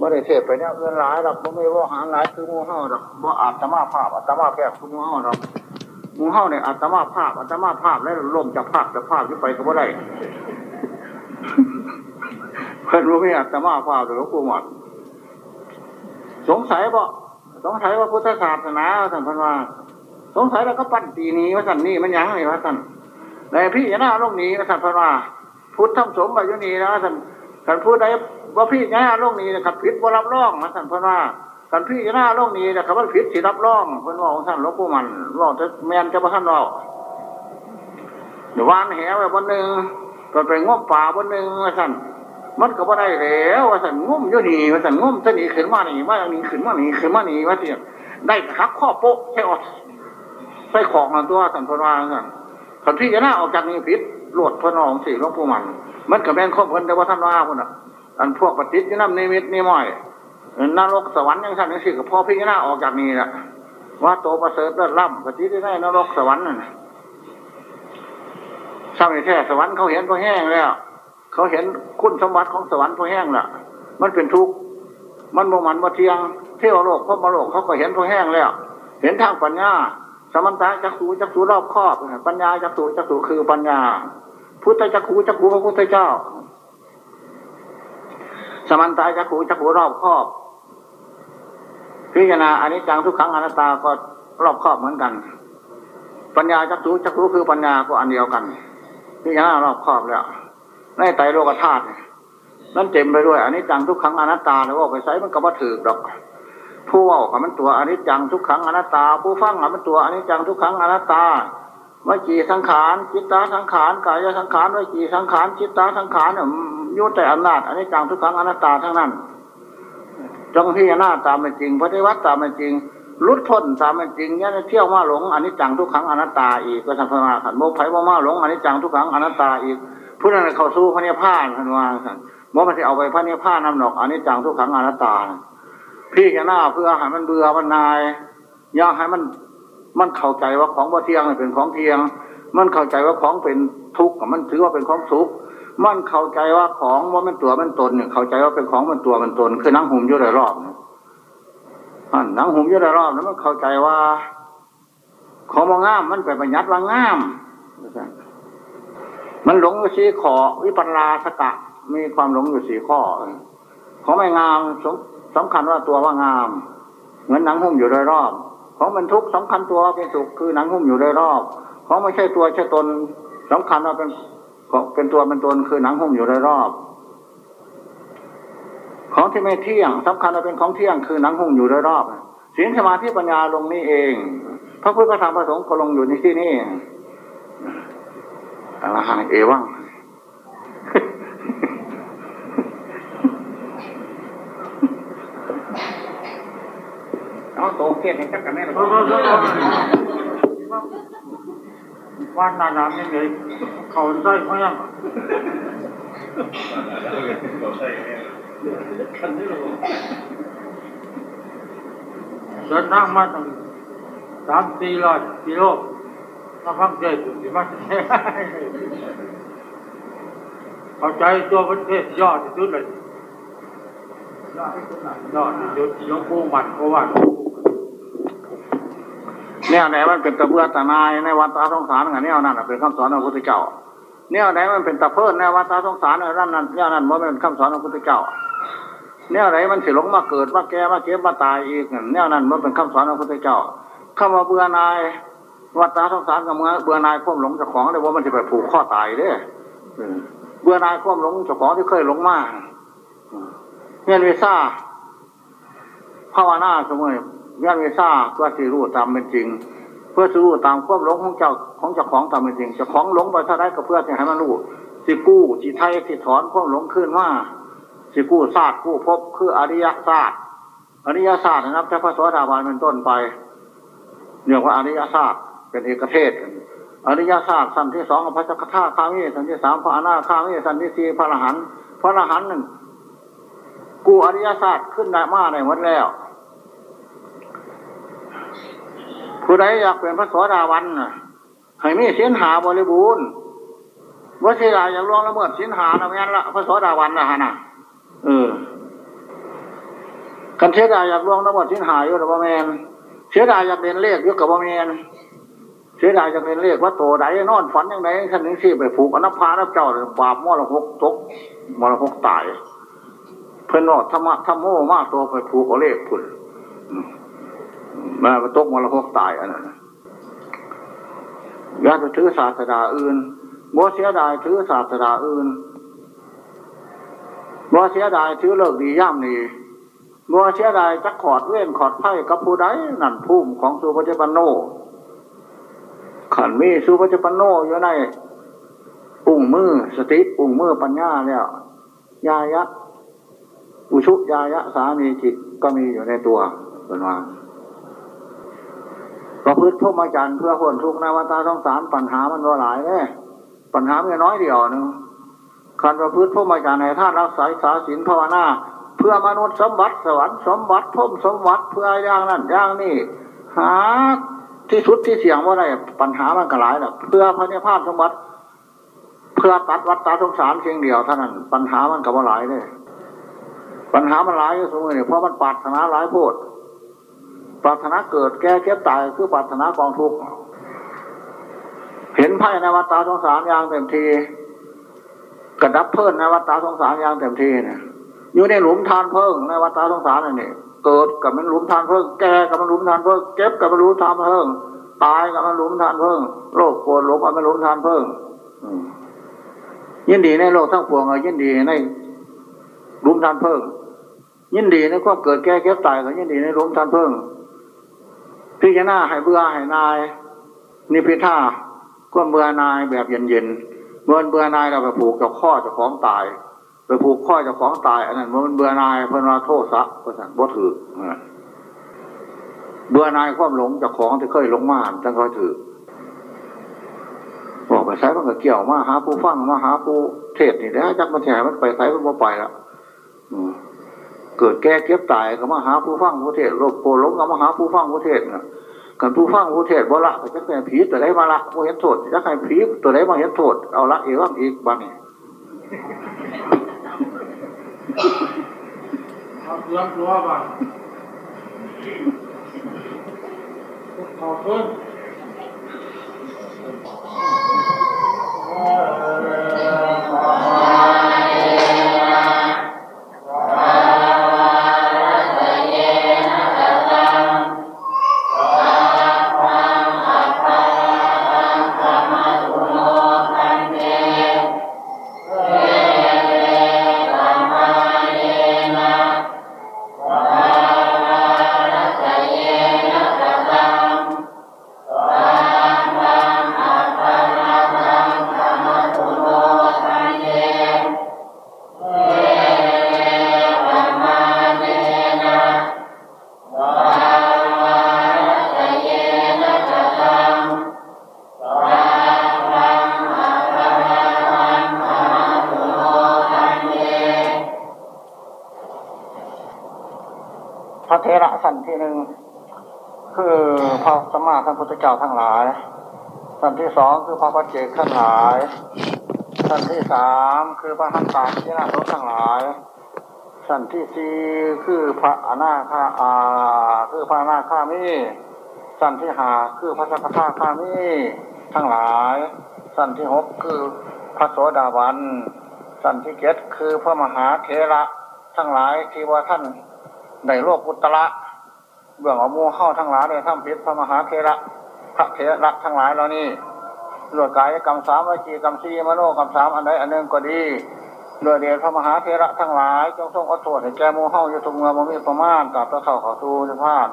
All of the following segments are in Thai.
บ่ได้เทศไปเนี่ยเงินหลายดอกบ่ไม่ว่าหาหลายคือมูเฮาดอกบ่าอาตมาภาพอาตมาแพทย์คือมูเฮาดอกมูเฮาเนี่ยอาตมาภาพอาตมาภาพแล้วล่มจากภาพจากภาพที่ไปก็บ่ได้เพิ่นรู้ไหมอาตมาภาพหลวงปู่หมดสงสัยบ่สงสัยว่าพุทธศาสนาท่านพันว่า สงสัยแล้วก็ปั้นตีนี้ว่าสันนี่มันยังไงวะสันในพี่ยานาโลกนี้ว่าสันพันว่า พุทธธรรมสมบัติยุนีนะสันสันพูดได้ ว่าพี่ยานาโลกนี้นะครับผิดว่ารับรองนะสันเพันว่าสันพี่ยานาโลกนี้นะครับว่าผิดสิรับรองเพิ่นว่าของท่านหลวงปู่มันว่าจะแมนจะมาท่านเราเดี๋ยววานแหไว้บนหนึ่งก็ไปง้มป่าบนหนึ่งว่าสันมันก็บ่ได้แล้วว่าสันงุ่มยุนีว่าสันงุ่มจะหนีขึ้นมาหนีว่าหนีขึ้นมาหนีขึ้นมาหนีว่าเสียได้คักข้อโป๊ะใช่ไหมใส่ของนั่นตัวสั่นพนวาสันสันพี่จะน่าออกจากนี้ผิดหลวดพนองสี่หลวงปู่มัน มันกับแม่นข้อเพิ่นแต่ว่าท่านว่าคนอะ อันพวกปฏิจจน้ำนิมิตนิม้อยนรกสวรรค์ยังสั่นยังสี่กับพ่อพี่จะน่าออกจากนี้แหละว่าโตประเสริฐเลิศล่ำปฏิจได้นรกสวรรค์นั่นสร้างแท้สวรรค์เขาเห็นก็แห้งแล้ว เขาเห็นคุณสมบัติของสวรรค์ก็แห้งละมันเป็นทุกข์มันโมมันมาเทียงเทวโลกพบมาโลกเขาก็เห็นก็แห้งแล้ว เห็นทางปัญญาสมันตาจักสูจักสูรอบครอบ ปัญญาจักสูจักสูคือปัญญา พุทธจักขูจักขูพระพุทธเจ้า สมันตายจักขูจักขูรอบครอบพิจารณาอันนี้จังทุกครั้งอนัตตาก็รอบครอบเหมือนกัน ปัญญาจักสูจักขูคือปัญญาก็อันเดียวกันพิจารณารอบครอบแล้วในไตรโลกธาตุนั่นเต็มไปด้วยอันนี้จังทุกครั้งอนัตตาแล้วว่าไปใช้มันก็บ่ถือดอก ผู้ว่าขมันตัวอนิจจังทุกขังอนัตตา ผู้ฟังขมันตัวอนิจจังทุกขังอนัตตา วิจีสังขารจิตตาสังขารกายสังขารวิจีสังขารจิตตาสังขารเนี่ยยุ่แต่อำนาจอันิจจังทุกขังอนัตตาทั้งนั้นจงพิจารณาตามเป็นจริงปฏิวัติตามเป็นจริงลุดพ้นตามเป็นจริงเนี่ยเที่ยวมาหลงอันิจจังทุกขังอนัตตาอีกก็สัมภาขันโมไผ่ว่ามาหลงอันิจจังทุกขังอนัตตาอีกผู้นั้นเขาสู้พระเนพานทันวาสันโมมันจะเอาไปพระเนพานนำหนอกอนิจจังทุกขังอนัตตาพี่แกหน้าเพื่อให้มันเบื่อมันนาย อยากให้มัน มันเข้าใจว่าของบ่เทียงเป็นของเทียง มันเข้าใจว่าของเป็นทุกข์มันถือว่าเป็นของสุขมันเข้าใจว่าของว่ามันตัวมันตนเนี่ยเข้าใจว่าเป็นของมันตัวมันตน คือนั่งหุ่มอยู่ในรอบนนั่งหุ่มอยู่ในรอบนั้นมันเข้าใจว่า ของมางาม มันไปบัญญัติว่างาม มันหลงอยู่สี่ข้อวิปัสสาสกะ มีความหลงอยู่สี่ข้อ ของไม่งามสำคัญว่าตัวว่างาม เหมือนนั่งหุ้มอยู่โดยรอบ ของมันทุกข์สำคัญตัวเป็นสุขคือหนังหุ้มอยู่โดยรอบ ของไม่ใช่ตัวใช่ตนสำคัญว่าเป็นเป็นตัวเป็นตนคือหนังหุ้มอยู่โดยรอบ ของที่ไม่เที่ยงสำคัญว่าเป็นของเที่ยงคือหนังหุ้มอยู่โดยรอบศีลสมาธิปัญญาลงนี่เอง พระพุทธธรรมพระสงฆ์ก็ลงอยู่ในที่นี่อรหังเอวัง เอาโตเกียรติจักกันแน่เลยว่านานๆนี่เลยเขาได้เพราะยังเดินทางมาตั้งสามสี่ร้อยกิโลมาฟังเทศอยู่ที่บ้านเข้าใจตัวประเทศยอดที่สุดเลยยอดที่สุดยอดที่สุดยกผู้มันเพราะว่า เนี่ยไหนมันเป็นตะเบือตะนายในวัดตาสงสารไงเนี่ยนั่นเป็นคำสอนของพระพุทธเจ้าเนี่ยไหนมันเป็นตะเพิ่นในวัดตาสงสารในนั่นนั่นเนี่ยนั่นมันเป็นคำสอนของพระพุทธเจ้าเนี่ยไหนมันสิหลงมาเกิดมาแก่มาเก็บมาตายอีกเนี่ยนั่นมันเป็นคำสอนของพระพุทธเจ้าคำว่าเบื่อนายวัดตาสงสารกับเมื่อเบื่อนายควบหลงเจ้าของเลยว่ามันจะไปผูกข้อตายเด้เบื่อนายควบหลงเจ้าของที่เคยหลงมาเงียนวิซ่าภาวนาเสมอ เงียนวิซ่าเพื่อสิรู้ตามเป็นจริง เพื่อสิรู้ตามควบหลงของเจ้าของเจ้าของตามเป็นจริงเจ้าของหลงไปเท่าไรก็เพื่อจะให้มันรู้สิกู้สิไทยสิถอนควบหลงขึ้นว่าสิกู้ศาสตร์กู้พบคืออริยศาสตร์อริยศาสตร์นะครับถ้าพระสวัสดาบาลเป็นต้นไปเรียกว่าอริยศาสตร์เป็นเอกเทศอริยศาสตร์สันที่สองพระจักรธาข้ามีสันที่สามพระอนาข้ามีสันที่สี่พระอรหันต์พระอรหันต์นั่นกูอริยศาสตร์ขึ้นได้มาในหมดแล้ว ผู้ใดอยากเป็นพระสวสดาวันให้มีสินหาบริบูรณ์ว่าเสียดายอย่างล่วงละเมิดสินหาละแม่นละพระสวสดาวันนะฮะน่ะเออกันเสียดายอยากลวงน้ำมันทิ้นหายอยู่หรือว่าแมนเสียดายอยากเรียนเลขอยู่กับว่าแมนเสียดายอยากเรียนเลขว่าโตใดนอนฝันยังไงขันนึงสิไปผูกอนับพานับเจ้าบาปมอละหกตกมอละหกตาย เพื่อนนอดธรรมะธรรมโมมากตัวไปผูกเอาเลขพุ่น มาไปตกมรหกตายอันนั้นญาติถือศาสดาอื่นบ่เสียดายถือศาสดาอื่นบ่เสียดายถือเลิกดีย่ำนี้บ่เสียดายจักขอดเว้นขอดไพ่กับผู้ใดนั่นพุ่มของสุภเจปันโนขันมีสุภเจปันโนอยู่ในปุ่งมือสติปุ่งมือปัญญาเนี่ยยายะ อุชุยายะสามีจิตก็มีอยู่ในตัวเป็นว่า ประพฤติพรหมจรรย์เพื่อคนทุกนาวตาต้องสารปัญหามันว่าหลายเลยปัญหาม่น้อยเดียวนึงการประพฤติพรหมจรรย์ในท่านรักษาสาสินภาวนาเพื่อมนุษย์สมบัติสวรรค์สมบัติพรมสมบัติเพื่ออย่างนั้นอย่างนี้หาที่สุดที่เสียงว่าไรปัญหามันก็หลายแหละเพื่อพระนิพพานสมบัติ เพื่อตัดวัฏตาสงสารเพียงเดียวเท่านั้นปัญหามันก็ว่าหลายเลยปัญหามันหลายสมมติเนี่ยเพราะมันปรารถนาหลายโพด ปรารถนาเกิดแก่เก็บตายคือปรารถนากองทุกข์เห็นไพ่ในวัฏฏะสงสารอย่างเต็มทีกระดับเพิ่นในวัฏฏะสงสารอย่างเต็มทีเนี่ยอยู่ในหลุมทานเพิ่งในวัฏฏะสงสารนี่ เกิดกับมันหลุมทานเพิ่งแก่กับมันหลุมทานเพิ่งเก็บกับมันหลุมทานเพิ่งตายกับมันหลุมทานเพิ่งโรคปวดหลงกับมันหลุมทานเพิ่งยินดีในโลกทั้งปวงยินดีในหลุมทานเพิ่งยินดีในความเกิดแก่เก็บตายก็ยินดีในหลุมทานเพิ่ง พิจารณาให้เบื่อให้นาย นิพิท่าก็เบื่อนายแบบเย็นๆเมื่อเบื่อนายเราไปผูกกับข้อจะของตาย ไปผูกข้อจะของตายอันนั้นมันเบื่อนายเพื่อนว่าโทษซะเพราะฉะนั้นบ่ถือเบื่อนายความหลงจากของที่เคยหลงมาจังคอยถือบอกไปใช้มันก็เกี่ยวมาหาผู้ฟังมาหาผู้เทศนี่แล้วจักมันแฉมันไปใช้มันบ่ไปละ เกิดแก่เก็บตายก็มาหาผู้ฟังผู้เทศโลกโกลงก็มาหาผู้ฟังผู้เทศนะกันผู้ฟังผู้เทศบ่ละก็จะเป็นผีตัวใดมาละโมเห็นโทษจะใครผีตัวใดมาเห็นโทษเอาละเอว่างอีกบ้างนี่เอาเรื่องตัวบ้างขอบคุณ ที่สองคือพระปัจเจกทั้งหลายสั้นที่สามคือพระหันตาที่นารุทั้งหลายสั้นที่สี่คือพระอนาคาอาคือพระอนาคามีสั้นที่หาคือพระสักทาคามีทั้งหลายสั้นที่หกคือพระโสดาบันสั้นที่เจ็ดคือพระมหาเถระทั้งหลายที่ว่าท่านในโลกอุตระเบื้องอมูเข้าทั้งหลายเลยท่านพิษพระมหาเทระพระเทระทั้งหลายเหล่านี้ หลวดกายกรรมสามวิจีกรรมสี่มโนกรรมสามอันใดอันหนึ่งก็ดีโดยเดชพระมหาเทระทั้งหลายจงทรงอดทนให้แก่มูเข้าอยู่ทุกเมื่อมีประมาณกับพระเข้าเขาสู่นิพพาน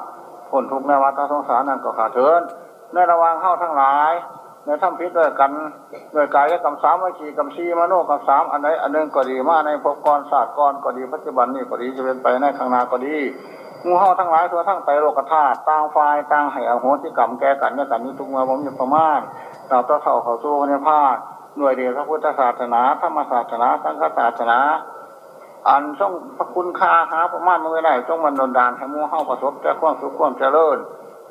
ผลทุกในวัฏสงสารนั่นก็ขาดเถินในระว่างเข้าทั้งหลายในทำพิษด้วยกันโดยกายกรรมสามวิจีกรรมสี่มโนกรรมสามอันใดอันหนึ่งก็ดีมาในภพกรศาสตร์กรก็ดีปัจจุบันนี้ก็ดีจะเป็นไปในข้างหน้าก็ดีมูเฮาทั้งหลายตัวทั้งไตโลกธาตุต่างฝ่ายต่างให้อโหสิกรรมแก่กันเนี่ยกันนี้ทุกเมื่อผมอยู่ประมาณ เราต้องเข้าเข้าสู้ในภาคหน่วยเดียวพระพุทธศาสนาธรรมศาสนาสังฆศาสนา อันต้องพระคุณค่าหาประมาณเมื่อไรต้องมันดนดานให้มูเฮาประสบแต่ความสุขความเจริญ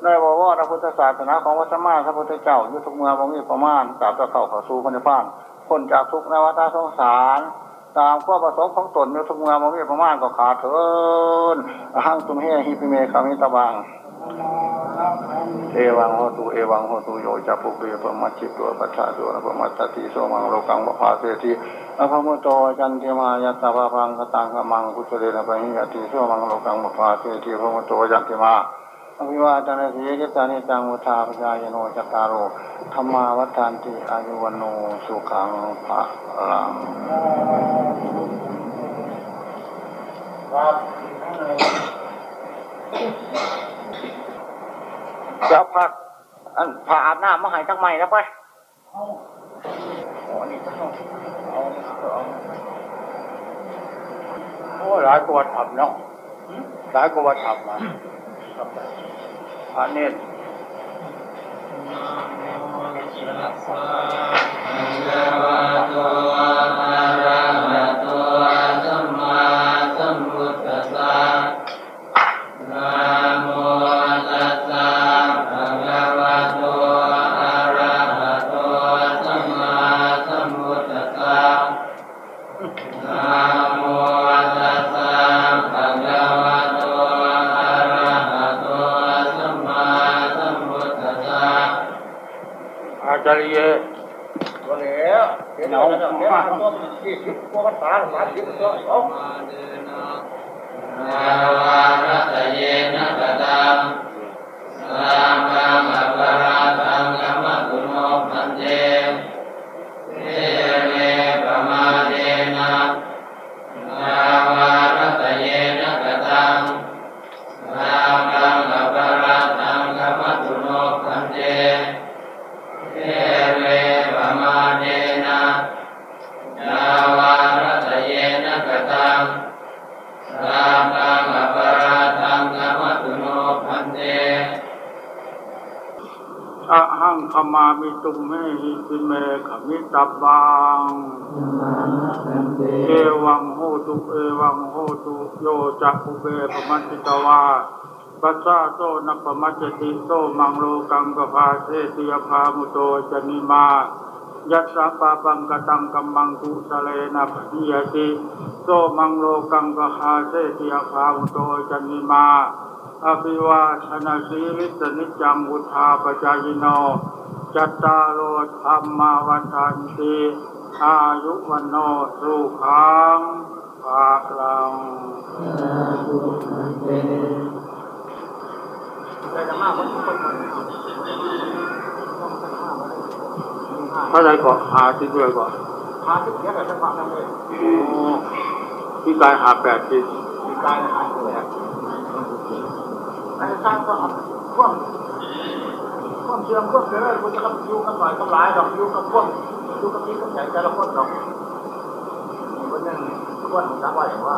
ในบวรพระพุทธศาสนาของวัสมาพระพุทธเจ้าอยู่ทุกเมื่อผมมีประมาณกราบจะเข้าเข้าสู้พระนิพพานคนจากทุกนวัฏสงสารตามข้อประสงค์ของตนโยทุกเมื่อมามีประมาณก็ขาดเถินอหังตุมเฮหิปิเมคามิตบัง เอวังโหตุเอวังโหตุโยจะปุเปปมัจจิตัวปัจฉาตัวปมัจจติโสมังโลกังปภาเสติอภมุตโตจันติมายัตตาภพังกตังขมังกุศเลนะปะหิยติโสมังโลกังปภาเสติภมุตโตจันติมาอภิวาทนาสียิตานิจังมุทาปจายโนจตารโอธรรมาวัฏานติอายุวโนสุขังภะลังครับ จะพักอันผ่าอาบน้ำมาใหายทั้งใหม่แล้วไปโอ้หลายกว่าทำเนาะหลายกว่าทำมาพระเนตรอ สิบกว่ เอวังโหตุ เอวังโหตุ โยจักุเบปมัจจิตวาปัสสะโตนัปมัจจติโตมังโลกังกภาเสติยภามุโตจนิมา ยัสสะปะปังกตังกัมมังกุสเลนะปิยติโตมังโลกังกภาเสติยภามุโตจนิมา อภิวาทนาสีลิสนิจังวุธาปจายโน จัตตารโลธรรมาวันทันติ อายุวันโนสุขังภาลังเท่าไรก่อหาที่ด้วยก่อนหาสิบเยอะแต่ฉันฟังนั่นเลยโอ้พี่กายหาแปดทิศมีกายหาแล้วอันนี้สร้างก็พวกพวกเชื่อมพวกเสือมันจะกับยู่กันหน่อยกับหลายดอกอยู่กับพวก อยู่กับพี่กับใหญ่แต่ละคนดอกคนนึงคนจักว่าอย่างว่า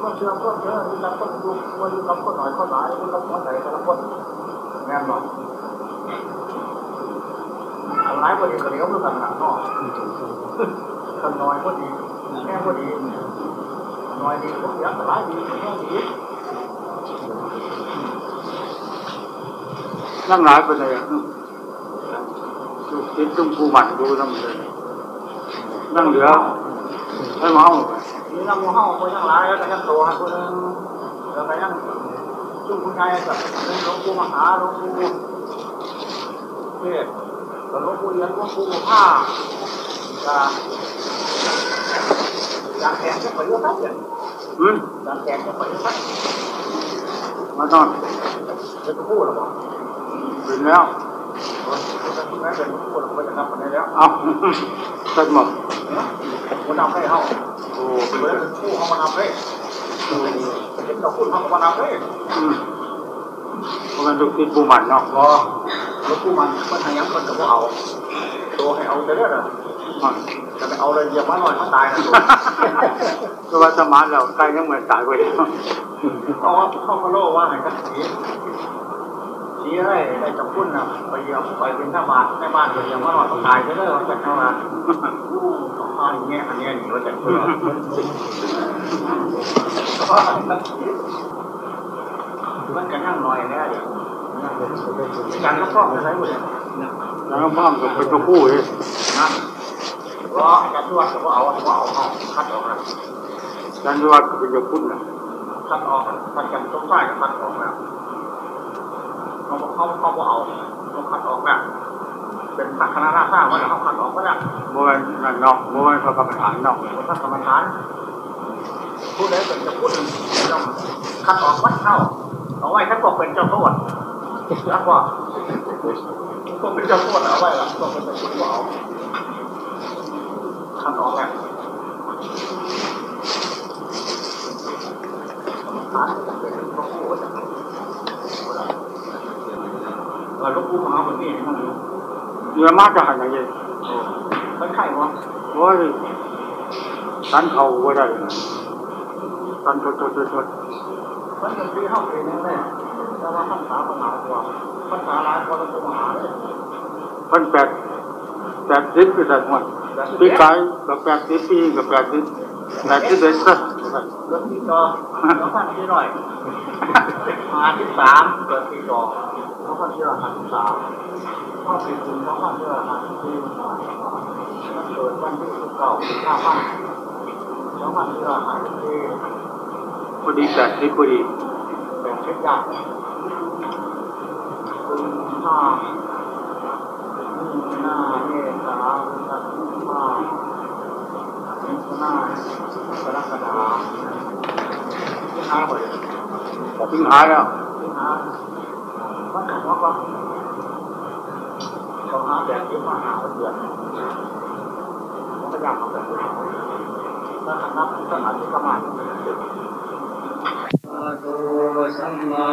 พวกเชื่อมพวกเสือมีกับคนอยู่คนอยู่กับคนหน่อยคนหลายคนกับคนใหญ่แต่ละคนแม่นบ่คนร้ายคนดีก็เลี้ยวด้วยกันหนักเนาะคนน้อยก็ดีแม่ก็ดีน้อยดีพวกยักษ์ร้ายดีแม่ดีนั่งหลายไปเลยอะ ดูคิดตุ้มผู้หมันดูทั้งเลยนั่งเหลือให้เมาไปนี่เราโมเห้าคนยังร้ายแล้วก็ยังโตฮะคนนึงแล้วก็ยังจุ่มคุณชายกับเป็นหลวงปู่มหาหลวงปู่เทศกับหลวงปู่เรียนหลวงปู่ผ้าก็อยากแข่งจะไปเยอะสักอย่างอืมอยากแข่งจะไปเยอะสักมานอนจะพูดหรอเปล่าถึง แล้วจะพูดไหมเป็นพูดหรือไม่จะทำอะไรแล้วเอาสักหมดมันทำให้เขาโอ้เหมือนผู้เขามาทำให้เห็นดอกคุณเขามาทำให้อืมเพราะมันดูคิดผู้หมันเนาะพอรถผู้มันมันทางยังคนกับพวกเอาตัวให้เอาแต่เรื่องอะอะจะไปเอาเลยเหยียบมาหน่อยมันตายนะตัวเพราะว่าสมานเราใกล้ยังเหมือนตายไปแล้วเอาว่าเข้ามาโลว่าให้กัน สีสีให้ได้จับพุ่นนะไปเยียบไปเป็นหน้าบานหน้าบ้านเหยียบมาหน่อยมันตายไปเลยมันจะเข้ามาต้องพันเงี้ยอันเนี้ยหนีว่าจะเพื่อมันกันนั่งหน่อยแน่เดี๋ยวกันแล้วก็ใช้หมดเลยแล้วก็บ้างกับเป็นตัวคู่เลยนะก็อาจารย์ทวดก็เอาก็เอาเอาคัดออกนะยันวัดเป็นยกพุ่นนะคัดออกคัดกันต้นไม้กับคัดออกแล้ว เขาเขาเขาเอาเขาคัดออกแบบเป็นสักคณะราชาว่าเขาคัดออกก็ได้โมเมนนั่นนอกโมเมนพระกรรมฐานนอกเป็นพระกรรมฐานผู้ใดเป็นจะพูดต้องคัดออกวัดเข้าเอาไว้ถ้าบอกเป็นเจ้าโทษแล้วก็ก็เป็นเจ้าโทษเอาไว้ละก็เป็นเจ้าโทษเอาคัดออกแล้วฐานจะเป็นหลวงปู่จะเออหลวงปู่ของเราเป็นนี่มันอยู่เรือมาจะหันอย่างเงี้ยมันไข่วะโอ้ยตันเขาไว้ได้นะตันชดชดชดชดมันเป็นที่เข้าเองแน่แต่ว่าภาษาประมาณกว่าภาษาหลายคนเราต้องหาเลยพันแปดแปดสิบก็ได้หมดปีกายกับแปดสิบปีกับแปดสิบแปดสิบเอ็ดก็เรื่องที่จอน้องพันที่หน่อยหาที่สามเกิดที่จอ น้องพันที่หาที่สามข้อสี่ถึงน้องพันที่หาที่สี่มันเกิดวันที่สิบเก้าสิบห้าพันน้องพันที่หาที่สี่พอดีแปดสิบพอดีเป็นเช็คยากคุณห้าหน้าเมตตาสัตว์มาหน้ากรกฎาที่ห้าบ่อยถึงหายแล้ว ถ้าขันนับถ้าขันที่ประมาณอะโตสัมมา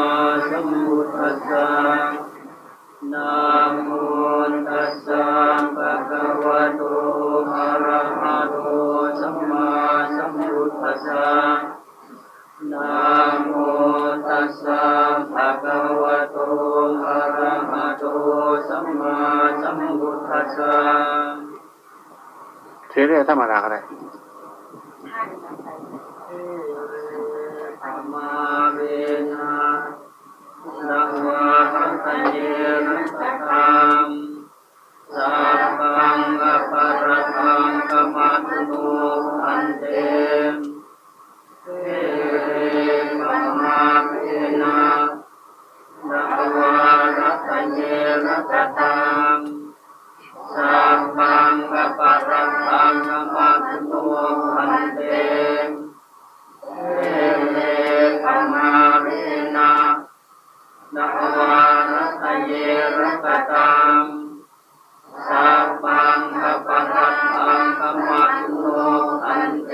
สัมพุทธัสสะนะโมตัสสะภะคะวะโตอะระหะโตสัมมาสัมพุทธัสสะนะ ตัสสะภะคะวะโตอะระหะโตสัมมาสัมพุทธัสสะเทเรียธรรมดาก็ได้ธรรมาเวนะสังวาหันตเยนะสังฆังสัพพังอปะระทังกมัตโนอันเตเเยนะสังฆังสัพพังอปะระทังกมัตโนอันเตเอเลปมาเวนะนะวารัตเยรัตตังสัพพังกัปะรัตตังกัมมัตโนอันเต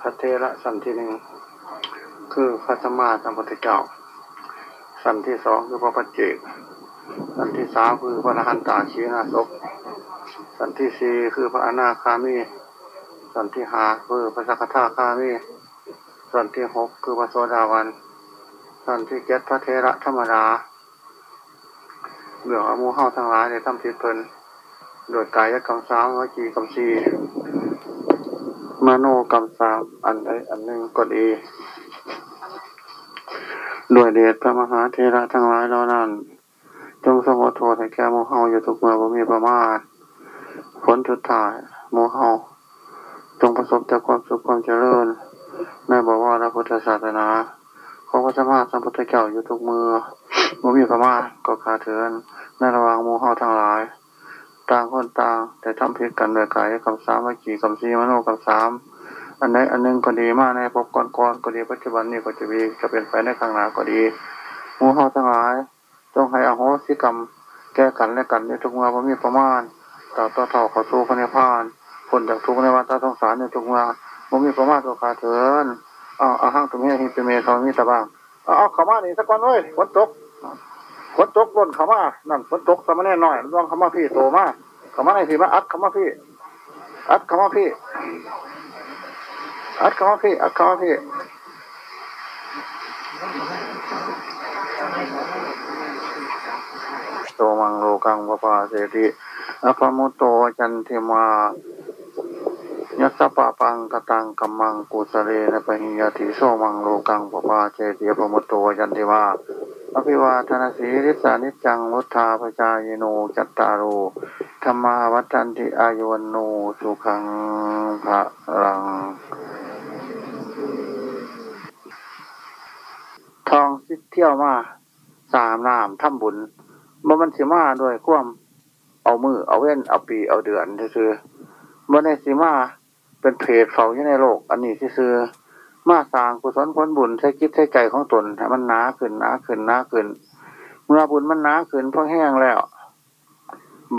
พระเทระสันทีหนึ่ง คือพระสมมาสัมพุทธเจ้า สันที่สองคือพระปัจเจก สันที่สามคือพระอรหันตาชีนาศพสันที่สี่คือพระอนาคามี สันที่ห้าคือพระสักทาคามี สันที่หกคือพระโสดาวัน สันที่เจ็ดพระเทระธรรมดาเรื่องอมูเฮาทั้งหลายในทำทิศเพลินโดยกายกรรมสามวจีกรรมสีมโนกรรมสามอันใดอันหนึ่งก็ดี ด้วยเดชพระมหาเทระทั้งหลายเหล่านั้น จงสมโทษให้แก่หมูเฮาอยู่ทุกเมื่อบ่มีประมาทผลทุดท้ายหมูเฮาจงประสบแต่ความสุขความเจริญในบอกว่าพระพุทธศาสนาของพระสัมมาสัมพุทธเจ้าอยู่ทุกเมื่อบ่มีประมาทก็ขาเถินในระหว่างหมูเฮาทั้งหลาย ต่างคนต่างแต่ทำผิดกันโดยกายคำสามวิจีคำสีมโนคำสาม อันใดอันหนึ่งก็ดีมากในภพก่อนๆก็ดีปัจจุบันนี้ก็จะมีจะเป็นไปในข้างหน้าก็ดีหมูเฮาทั้งหลายจงให้อโหสิกรรม แก้กันและกันในทุกเมื่อพอมีประมาณต่อต่อเท่าขอสู้พระนิพพานคนจากทุกในวัฏสงสารในทุกเมื่อพอมีประมาณตัวขาเถินเอาอาหังตุเมหิตุเมเขามีตะบางเอาเอาเขามานี่สักวันเว้ยฝนตกฝนตกล้นเขามานั่นฝนตกสามเณรน้อยลองเขามาพี่โตมาเขามาในพี่มาอัดเขามาพี่ อัดเขามาพี่ อัดเขามาพี่อัดเขามาพี่โตมังโลกังวปาเสติอภมุตโตจันทิมายัสสะปะปังกตังกัมมังกุสเลนะปะหิยติโสมังโลกังปะปาเจติอภมุตโตจันทิมาอภิวาทนาสีริสานิจังวุธาปจายโนจัตตารโธรรมาวัฏันติอายวันโนสุขังภะรัง ทองสิเที่ยวมาสามนามทำบุญบ่มันสิมาด้วยความเอามือเอาเว้นเอาปีเอาเดือนซื่อบ่ได้สิมาเป็นเพจเฝ้าอยู่ในโลก อันนี้ซื่อมาสร้างกุศลผลบุญใช้คิดใช้ใจของตนมันหนาขึ้นหนาขึ้นหนาขึ้น เมื่อบุญมันหนาขึ้นเพอแห้งแล้ว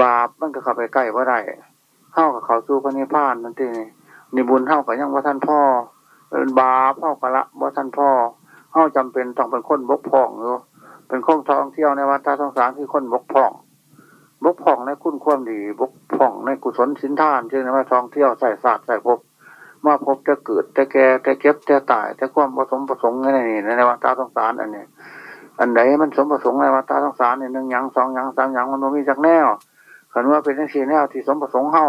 บาปมันก็เข้าไปใกล้ว่าได้เข้ากับเขาสู่พระนิพพานนั่นเองนี่บุญเท่ากับยังว่าท่านพ่อ บาปเท่ากับละว่าท่านพ่อ เท่าจำเป็นต้องเป็นคนบกพร่องอยู่เป็นคนท่องเที่ยวในวัฏสงสารคือคนบกพร่อง บกพร่องในคุณความดี บกพร่องในกุศลสินทานเช่นว่าท่องเที่ยวใส่ศาสตร์ใส่ภพมาพบจะเกิดจะแก่จะเก็บจะตายจะความผสมประสงค์ในนี่ในวัฏสงสารอันนี้ อันไหนมันสมประสงค์ในวัฏสงสารเนี่ยหนึ่งย่างสองย่างสามย่างมันมีจากแนวขันว่าเป็นทั้งสี่แนวที่สมประสงค์เฮา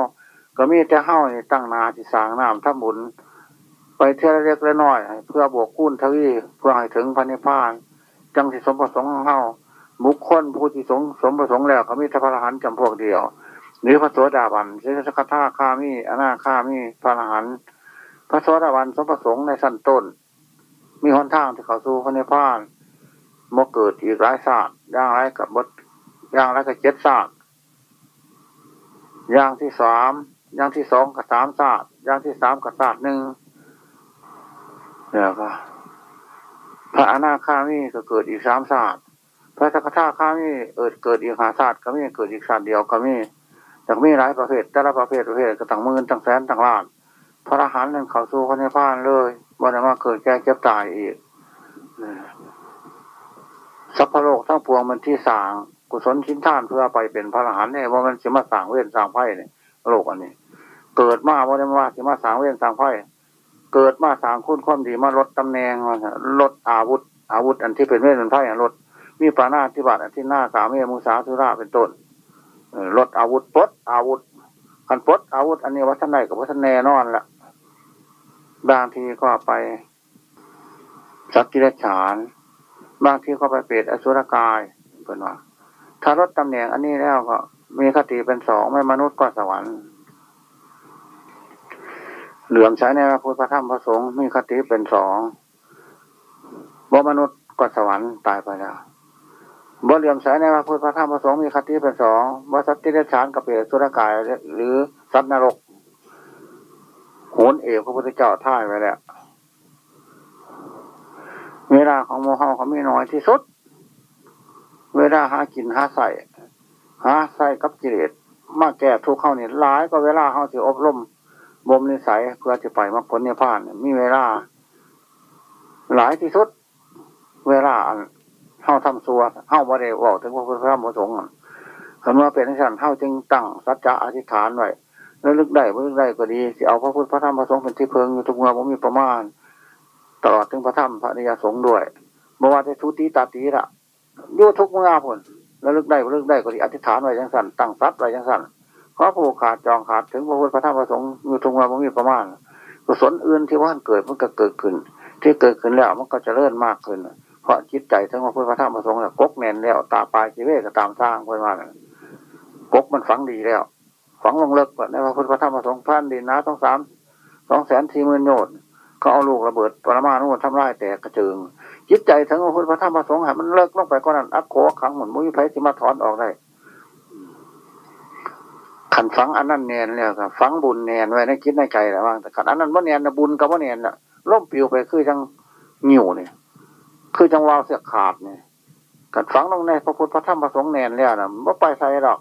ก็มีแต่เฮานี่ตั้งนาที่สร้างน้ำทำบุญ ไปเท่าเล็กและน้อย เพื่อบวกคูณทวีเพื่อให้ถึงพันธิพานจังที่สมประสงค์ของเฮาบุคคลผู้ที่สงสมประสงค์แล้วเขามีทพระหันจำพวกเดียว หรือพระโสดาบันเชสกทาข้ามีอนาข้ามีพระอรหันพระโสดาบันสมประสงค์ในสั้นต้น มีหนทางที่เขาสู่พันธิพานเมื่อเกิดอีกหลายศาสตร์ย่างไรกับบทย่างไรกับเจ็ดศาสตร์อย่างที่สามอย่างที่สองกับสามศาสตร์อย่างที่สามกับศาสตร์หนึ่ง เนี่ยก็พระอนาคามีก็เกิดอีกสามศาสตร์พระสกทาคามีเอิดเกิดอีกหาศาสตร์ก็มีเกิดอีกศาสตร์เดียวก็มีแต่มีหลายประเภทแต่ละประเภทประเภทก็ต่างหมื่นต่างแสนต่างล้าน พระอรหันต์นั่นเขาสู่พระนิพพานเลยวันนั้นมาเกิดแก่เจ็บตายอีกสัพพโลกทั้งปวงมันที่สางกุศลชิ้นท่านเพื่อไปเป็นพระอรหันต์เนี่ยว่ามันจะมาสางเวรสางไพ่เนี่ยโลกอันนี้ เกิดมาว่าได้มาจะมาสางเวรสางไพ่ เกิดมาสางคุณความดีมาลดตำแหน่งลดอาวุธ อาวุธอันที่เป็นเวรเป็นไพ่ลดมีปานาธิบัติอันที่หน้าสาเมมุสาสุราเป็นต้นลดอาวุธปลดอาวุธคันปลดอาวุธ อันนี้วัฒนใดกับวัฒนแน่นอนละบางทีก็ไปสักกิเลฉานบางทีก็ไปเปรตอสุรกายเป็นว่าถ้าลดตำแหน่งอันนี้แล้วก็มีคติเป็นสองไม่มนุษย์ก็สวรรค์ เหลื่อมใช้ในพระพุทธธรรมพระสงฆ์มีคติเป็นสองบ่มนุษย์ก็สวรรค์ตายไปแล้วบ่เหลื่อมใช้ในพระพุทธธรรมพระสงฆ์มีคติเป็นสองบ่สัตติเดชานกับเปรตสุรกาย หรือสัตว์นรกโหนเอกพระพุทธเจ้าท่ายไว้แล้วเวลาของโมหะเขามีน้อยที่สุด เวลาหากินหาใส่หาใส่กับกิเลสมาแก้ทุกเข้านี่หลายก็เวลาเขาสิอบรม บ่มนิสัยเพื่อจะไปมรรคผลเนิพพานมีเวลา หลายที่สุด เวลาเข้าทำซัวเข้าบ่ได้บอกถึงพระพุทธธรรมพระสงฆ์คำว่าเป็นที่สันเข้าจึงตั้งสัจจะอธิษฐานไว้แล้วลึกได้ลึกได้ก็ดีสิเอาพระพุทธพระธรรมพระสงฆ์เป็นที่เพิงอยู่ทุกเมื่อผมมีประมาณ ตลอดถึงพระธรรมพระนิยสงฆ์ด้วยเมื่อวานที่ทุติตาตีละยู่วทุกเมื่อผลแล้วลึกได้ลึกได้ก็ดีอธิษฐานไว้ยังสั่นตั้งทรัพย์ไว้ยังสั่น ขอผู้ขาดจองขาดถึงพระพุทธพระธรรมพระสงฆ์อยู่ทุกเมื่มีประมาณกุศลอื่นที่ว่านเกิดมันก็เกิดขึ้น ที่เกิดขึ้นแล้วมันก็จะเลื่อนมากขึ้น เพราะจิตใจทั้งพระพุทธพระธรรมพระสงฆ์กกแน่นแล้ว ตาปลายชีเวก็ตามสร้างเพื่อนว่ากกมันฝังดีแล้ว ฝังลงเลิกในพระพุทธพระธรรมพระสงฆ์พันดินนะต้องสามสองแสนสี่หมื่นโยชน์ก็เอาลูกระเบิดปรมาณูทำลายแต่กระเจิงจิตใจทั้งพระพุทธพระธรรมพระสงฆ์มันเลิกลงไปก็นั้นอักโขขังหมุนมุ้ยไผ่ที่มาถอนออกได้ ขันฝังอันนั้นเนียนแล้วครับฝังบุญเนียนไว้ในคิดในใจแหละว่าแต่ขันอันนั้นว่าเนียนบุญกับว่าเนียนน่ะล่มปิวไปคือจังหิวเนี่ยคือจังวาวเสียขาดเนี่ยขันฝังลงในพระพุทธพระธรรมพระสงฆ์เนียนแล้วนะว่าไปใส่หรอก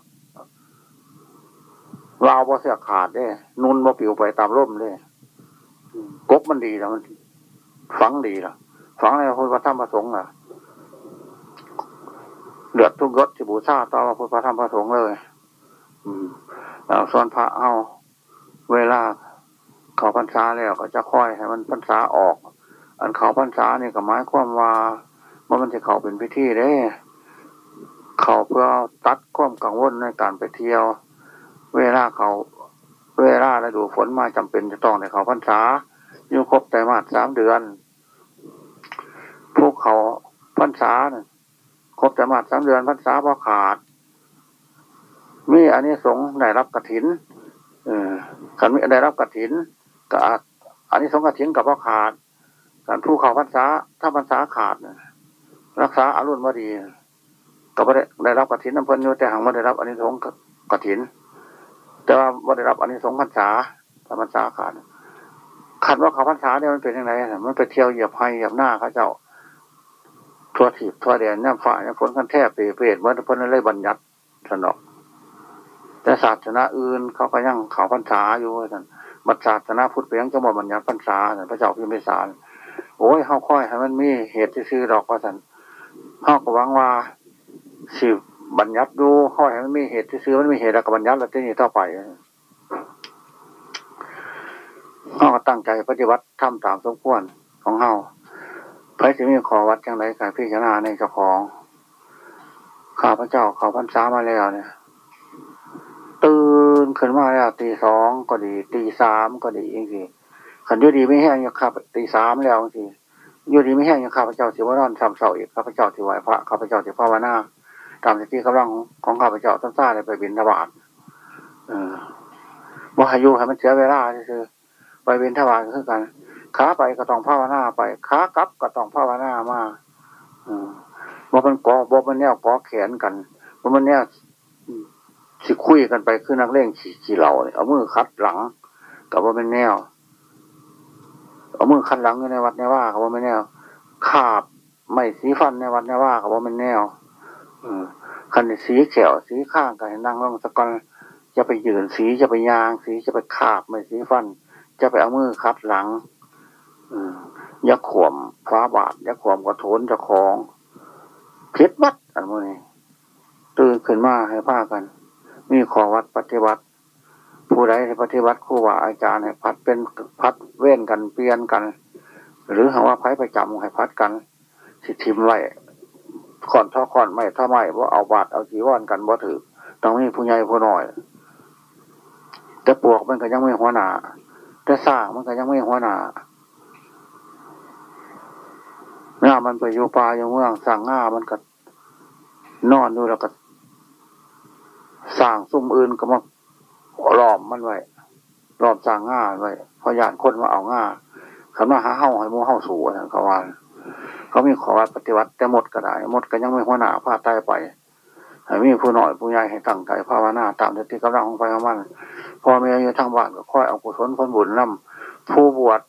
วาวบ่เสียขาดเด้นุนบ่ปิวไปตามร่มเลยกบมันดีแล้วมันฝังดีแล้วฝังในพระพุทธพระธรรมพระสงฆ์อะเดือดทุกยศที่บูชาต่อพระพุทธพระธรรมพระสงฆ์เลย ส่วนพระเอาเวลาเขาพรรษาแล้วก็จะค่อยให้มันพรรษาออก อันเขาพรรษาเนี่ยก็หมายความว่าว่ามันจะเขาเป็นพิธีได้ เขาเพื่อตัดความกังวลในการไปเที่ยว เวลาเขาเวลาฤดูฝนมาจำเป็นจะต้องในเขาพรรษาอยู่ครบแต่มาสามเดือน พวกเขาพรรษาเนี่ยครบแต่มาสามเดือนพรรษาพอขาด มีอันนี้สงได้รับกระถินเออขันมีได้รับกระถินก็อันนี้สงกระถินกับพอขาด การผู้เขาพรรษาถ้าพรรษาขาดรักษาอารุณมาดีก็ไม่ได้ได้รับกระถินน้ำเพลินอยู่แต่หางไม่ได้รับอันนี้สงกระถิน แต่ว่าไม่ได้รับอันนี้สงพรรษาถ้าพรรษาขาดขันว่าเขาพรรษาเนี่ยมันเป็นยังไงมันไปเที่ยวเหยียบให้เหยียบหน้าเขาเจ้าทั่วถีบทั่วเดียนนี่ฝ่ายนี่ยฝนกันแทบเปรเปรตเมื่อพิ่นเลยบัญญัติสนอก แต่ศาสนาอื่นเขาก็ยังเขาพรรษาอยู่ท่านบัตศาสนาพุทธเพียงจะบอกบัญญัติพรรษาพระเจ้าพิมพิสารโอ้ยเขาค่อยให้มันมีเหตุที่ซื้อดอกว่าท่านเขาก็หวังว่าสิบัญญัติดูค่อยให้มันมีเหตุที่ซื้อมันมีเหตุแล้วก็บัญญัติแล้วที่นี่ต่อไปเขาก็ตั้งใจปฏิบัติทำตามสมควรของเขาพระสิมีขอวัดจังไรการพิจารณาในเจ้าของข้าพระเจ้าเขาพรรษามาแล้วเนี่ย ตื่นขึ้นมาแล้วตีสองก็ดี ตีสามก็ดีเองสิขันยุดีไม่แห้งยังขับตีสามแล้วสิยุดีไม่แห้งยังข้าพเจ้าสิวรอนทำเสาอีกข้าพเจ้าสิไหวพระข้าพเจ้าสิภาวนาตามที่กำลังของข้าพเจ้าต้นซ่าเลยไปบินทบาทเออว่าอายุให้มันเสียเวลาคือไปบินทบาทคือกันขาไปก็ต้องภาวนาไปขากลับก็ต้องภาวนามาอืมบ่มันกอบ่มันแนวกอแขนกันบ่มันแนว สิคุยกันไปคือนักเล่งขี่ขี่เหล่าเนี่ยเอามือคัดหลังกับว่าเป็นแนว เอามือคัดหลังในวัดในว่ากับว่าเป็นแนวขาบไม่สีฟันในวัดในว่ากับว่าเป็นแนวคันสีเขียวสีข้างกันนั่งลงสะกอนจะไปยืนสีจะไปยาง สีจะไปขาบไม่สีฟัน จะไปเอามือคัดหลังอืยักขวมฟ้าบาทยักขวมกระโถนจะคองเพชรวัดอันนี้ตื่นขึ้นมาให้ผ้ากัน มีขอวัดปฏิบัติ ผู้ใดปฏิบัติครูว่าอาจารย์ให้พัดเป็นพัดเว้นกันเปลี่ยนกัน หรือหาว่าไพ่ประจำให้พัดกัน สิทิมไว้ขอนท่อขอนไม่ถ้าไม่ว่าเอาบาดเอาจีวรกันบ่ถือต้องมีผู้ใหญ่ผู้น้อย แต่ปวกมันก็ยังไม่หัวหนาแต่สร้างมันก็ยังไม่หัวหนาเนี่ยมันไปอยู่ป่าอยู่เมืองสั่งง่ามันก็นอนดูแล้วก็ สร้างซุ้มอื่นก็มาล้อมมันไว้ล้อมสร้างง่าไว้พยานคนมาเอาง่าเขามาหาเห่าให้มูเห่าสูนะเขาว่าเขามีขอวัดปฏิวัติแต่หมดก็ได้หมดก็ยังไม่หัวหน้าพาใต้ไปให้มีผู้หน่อยผู้ใหญ่ให้ตั้งใจภาวนาตามที่กำลังของไปของมันพอแม่อยู่ทางบ้านก็ค่อยเอากุศลผลบุญนำผู้บวช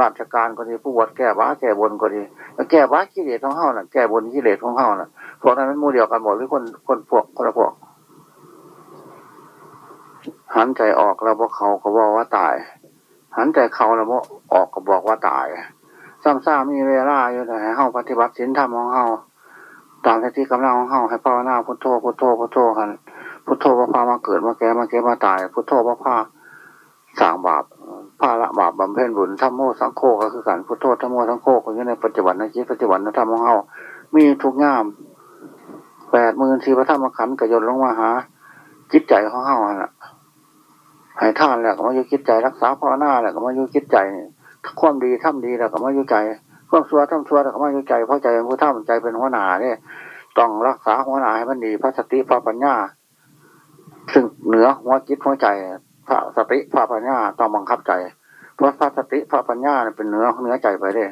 ราชการก็ดีผู้บวชแก้บ้าแก้บนก็ดีแล้วแก้บ้ากิเลสของเฮาน่ะแก้บนกิเลสของเฮาน่ะพวกนั้นมันมู่เดียวกันหมดหรือคนคนพวกคนละพวก หันใจออกแล้วพวกเขาก็บอกว่าตาย หันใจเขาแล้วพวกออกก็บอกว่าตายซ้ำๆมีเวลาอยู่แต่ให้เฮาปฏิบัติศีลธรรมของเฮาตามที่กำลังของเฮาให้ภาวนาพุทโธพุทโธพุทโธกันพุทโธว่าพามาเกิดมาแก่มาเก็บมาตาย พุทโธว่าพาสร้างบาปพาละบาปบำเพ็ญบุญธรรมโมสังโฆก็คือการพุทโธธรรมโมสังโฆก็อยู่ในปัจจุบันในชีวิตปัจจุบันในธรรมของเฮามีทุกงามแปดหมื่นสี่พระธรรมขันธ์กระยนลงมาหาจิตใจของเฮาอะ ให้ท่านแหละก็มาอยู่จิตใจรักษาภาวนาแหละก็มาอยู่จิตใจความดีทำดีแหล้วก็มาอยู่ใจความชั่วทำชั่วแหล้วก็มาอยู่ใจเพราะใจเป็นผู้ทำใจเป็นหัวหน้าเนี่ยต้องรักษาหัวหน้าให้มันดีพระสติพระปัญญา ซึ่งเหนือหัวจิตหัวใจ พระสติพระปัญญาต้องบังคับใจ เพราะพระสติพระปัญญาเป็นเหนือเหนือใจไปได้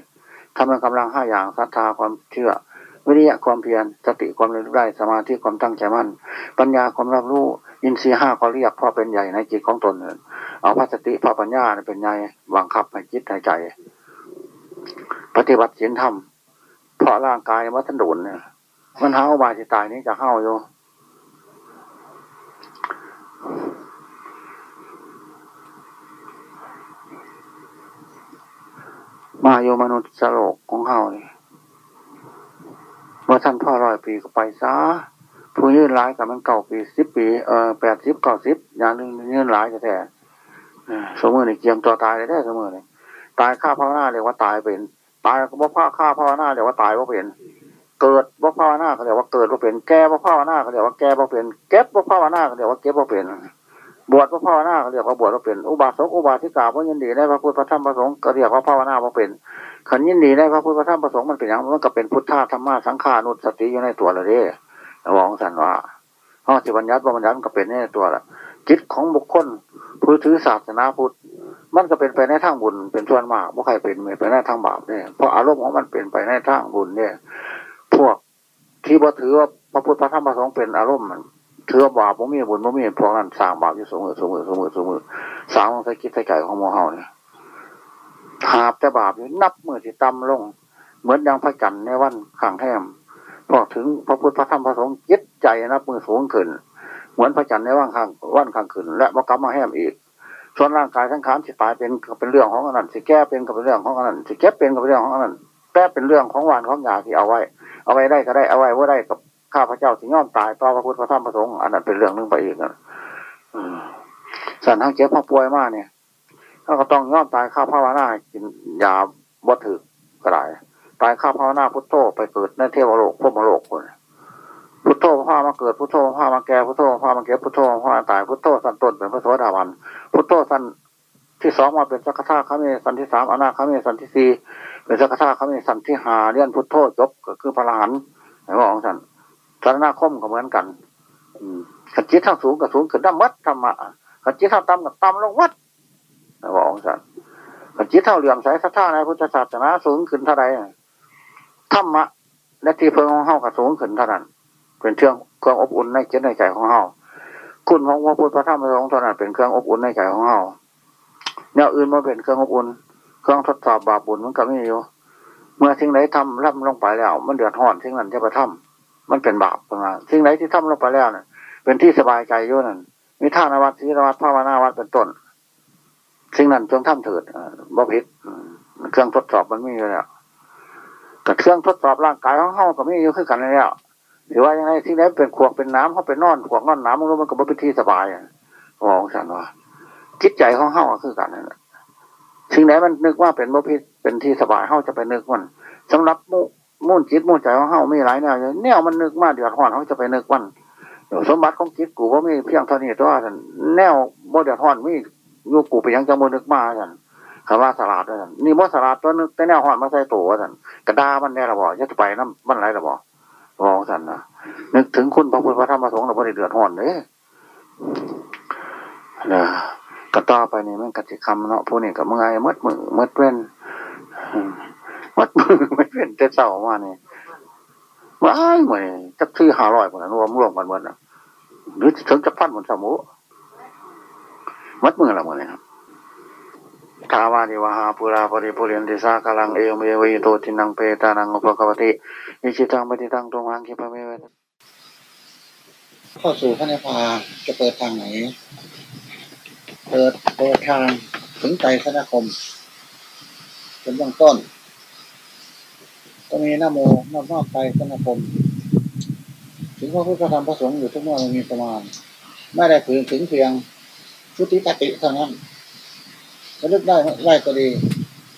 ทำเป็นกำลังห้าอย่างศรัทธาความเชื่อ วิริยะความเพียรสติความระลึกได้สมาธิความตั้งใจมั่น ปัญญาความรับรู้อินทรีย์ห้าก็เรียกพ่อเป็นใหญ่ในจิตของตนเอาพระสติพระปัญญาเป็นใหญ่บังคับให้จิตในใจ ปฏิบัติศีลธรรมเพราะร่างกายมันทันดุนเนี่ยมันห้าวบาจิตายนี้จะห้าอยู่มาโยมนุษย์สโลกของเฮานี่เมื่อท่านพ่อร้อยปีก็ไปซะผู้ยืนร้ายกับมันเก่าปีสิบปีเออแปดสิบเก้าสิบอย่างนึงยืนร้ายจะแท้สมมตินี่เกียมตัวตายได้ได้สมมตินี่ตายข้าภาวนาเรียกว่าตายเป็น ตายบ่ข้าข้าภาวนาเรียกว่าตายว่าเป็น เกิดบ่ภาวนาเขาเรียกว่าเกิดว่าเป็น แก่บ่ภาวนาเขาเรียกว่าแก่บ่เป็น เก็บบ่ภาวนาเขาเรียกว่าเก็บบ่เป็น บวชพระภาวนาเรียกว่าบวชว่าเป็น อุบาสกอุบาสิกาเพราะยินดีในพระพุทธพระธรรมพระสงฆ์ก็เรียกว่าภาวนาว่าเป็นขันยินดีในพระพุทธพระธรรมพระสงฆ์มันเป็นอย่างมันก็เป็นพุทธาธรรมะสังขานุสติอยู่ในตัวละเด้ระวังสันว่าห้อสิบัญญัติบัญญัติก็เป็นในตัวละจิตของบุคคลผู้ถือศาสนาพุทธมันก็เป็นไปในทางบุญเป็นส่วนมากบ่ใครเป็นไปในทางบาปเนี่ยเพราะอารมณ์ของมันเป็นไปในทางบุญเนี่ย พวกที่บ่ถือว่าพระพุทธพระธรรมพระสงฆ์เป็นอารมณ์มัน ถือว่าบาปบ่มีบุญบ่มีพวกนั้นสร้างบาปอยู่สมือสมือสมือสมือสร้างใส่คิดใส่ใจของโมเฮาเนี่ยหาบแต่บาปอยู่นับมือที่ต่ำลง เหมือนดังพระจันทร์ในวันข้างแห้มพอถึงพระพุทธพระธรรมพระสงฆ์ยึดใจนับมือสูงขึ้น เหมือนพระจันทร์ในวันข้างวันข้างขึ้น และมกลับมาแห้มอีกส่วนร่างกายทั้งขานสิตายเป็นเป็นเรื่องของอันนั้นสิแก้เป็นก็เป็นเรื่องของอันนั้นสิแก้เป็นก็เป็นเรื่องของอันนั้นแก้เป็นเรื่องของหวานของยาที่เอาไว้ เอาไว้ได้ก็ได้เอาไว้ว่าได้กับ ข้าพระเจ้าสิย่อมตายต่อพระพุทธพระธรรมพระสงฆ์อันนั้นเป็นเรื่องหนึงไปอีกนะสันทั้งเจ็บพอป่วยมากเนี่ยเขาก็ต้องย่อมตายข้าพระวนากินยาบ่ถือก็ได้ตายข้าพระวนาพุทโธไปเกิดในเทวโลกพรหมโลกคนพุทโธพามาเกิดพุทโธพามาแก่พุทโธพามาเก็บพุทโธพามาตายพุทโธสันต้นเป็นพระโสดาบันพุทโธสันที่สองมาเป็นสักขะทาคามีสันที่สามอนาคามีสันที่สี่เป็นสักขะทาคามีสันที่ห้าเรียนพุทโธจบก็คือพระอรหันต์ไหนบอกของสัน สารนาคมก็เหมือนกันขันจิตทางสูงกับสูงขึ้นด้ามัดธรรมะขันจิตทางต่ำกับต่ำลงวัดบอกองสันขันจิตเท่าเหลี่ยมสายสัทธาในพุทธศาสนาสูงขึ้นเท่าใดธรรมะและที่เพิงของเฮากับสูงขึ้นเท่านั้น เป็นเครื่องเครื่องอบอุ่นในจิตในใจของเฮาคุณของพระพุทธพระธรรมพระสงฆ์เท่านั้นเป็นเครื่องอบอุ่นในใจของเฮาแนวอื่นมาเป็นเครื่องอบอุ่นเครื่องทดสอบบาปบุญมันก็ไม่อยู่เมื่อสิ่งไหนทำล่ำลงไปแล้ว มันเดือดร้อนสิ่งนั้นจะไปทำ มันเป็นบาปตรงนั้นสิ่งไหนที่ทำลงไปแล้วเนี่ยเป็นที่สบายใจอยู่นั่นมีท่านวัดศีลวัดภาวนาวัดเป็นต้น สิ่งนั้นจงทำเถิดบ่ผิดเครื่องทดสอบมันไม่อยู่แล้วกับเครื่องทดสอบร่างกายของเฮาก็ไม่อยู่ขึ้นกันแล้วหรือว่ายังไงที่งไหนเป็นขวกเป็นน้ำเขาเป็นนอนขวกนอนน้ำมันก็มันก็บ่เป็นที่สบายอะบอกฉันว่าจิตใจของเฮาก็คือกันนั่นแหละสิ่งไหนมันนึกว่าเป็นบ่ผิดเป็นที่สบายเฮาจะไปนึกมันสำหรับมุ มุ่นจิตมุ่นใจของเฮามีหลายแนวอยู่แนวมันนึกมากเดือดร้อนเขาจะไปนึกมันสมบัติของจิตกูว่ามีเพียงเท่านี้ตัวท่านแนวบ่เดือดร้อนมีอยู่กูไปยังจะบ่นึกมาท่านคำว่าสลัดด้วยท่านนี่บ่สลัดตัวนึกแต่แนวร้อนมาใส่ตัวท่านกระดามันแน่ละบ่จะไปน้ำมันไรละบ่รองท่านนะนึกถึงคุณพระพุทธพระธรรมพระสงฆ์เราบ่ได้เดือดร้อนเด้นะก็ต่อไปนี่มันกติคำเนาะผู้นี้กับมึงไงมัดมือมัดเว้น มัดมือมัดเว้นแต่เศร้ามานี่ว้ายเหมือนจักที่หาร้อยคนนั้นรวมรวมกันหมดนะหรือถึงจะพันหมดสมุมัดมือละหมดเลยครับทาวานิวหาปุราปริปุเรนติสากลังเอวเมวิโตทินังเปตานังอุปกปติอิชิตังปฏิตังตุมังคิปะเมเวเข้าสู่พระนิพพานจะเปิดทางไหน เปิดเปิดทางถึงใจพระนคม เป็นเบื้องต้น ก็มีหน้าโมนอบนอบใจพระนคมถึงพระพุทธธรรมพระสงฆ์อยู่ทุกเมื่อมันมีประมาณ ไม่ได้ถึงถึงเพียงชุติปฏิเท่านั้นระลึกได้ไล่ก็ดี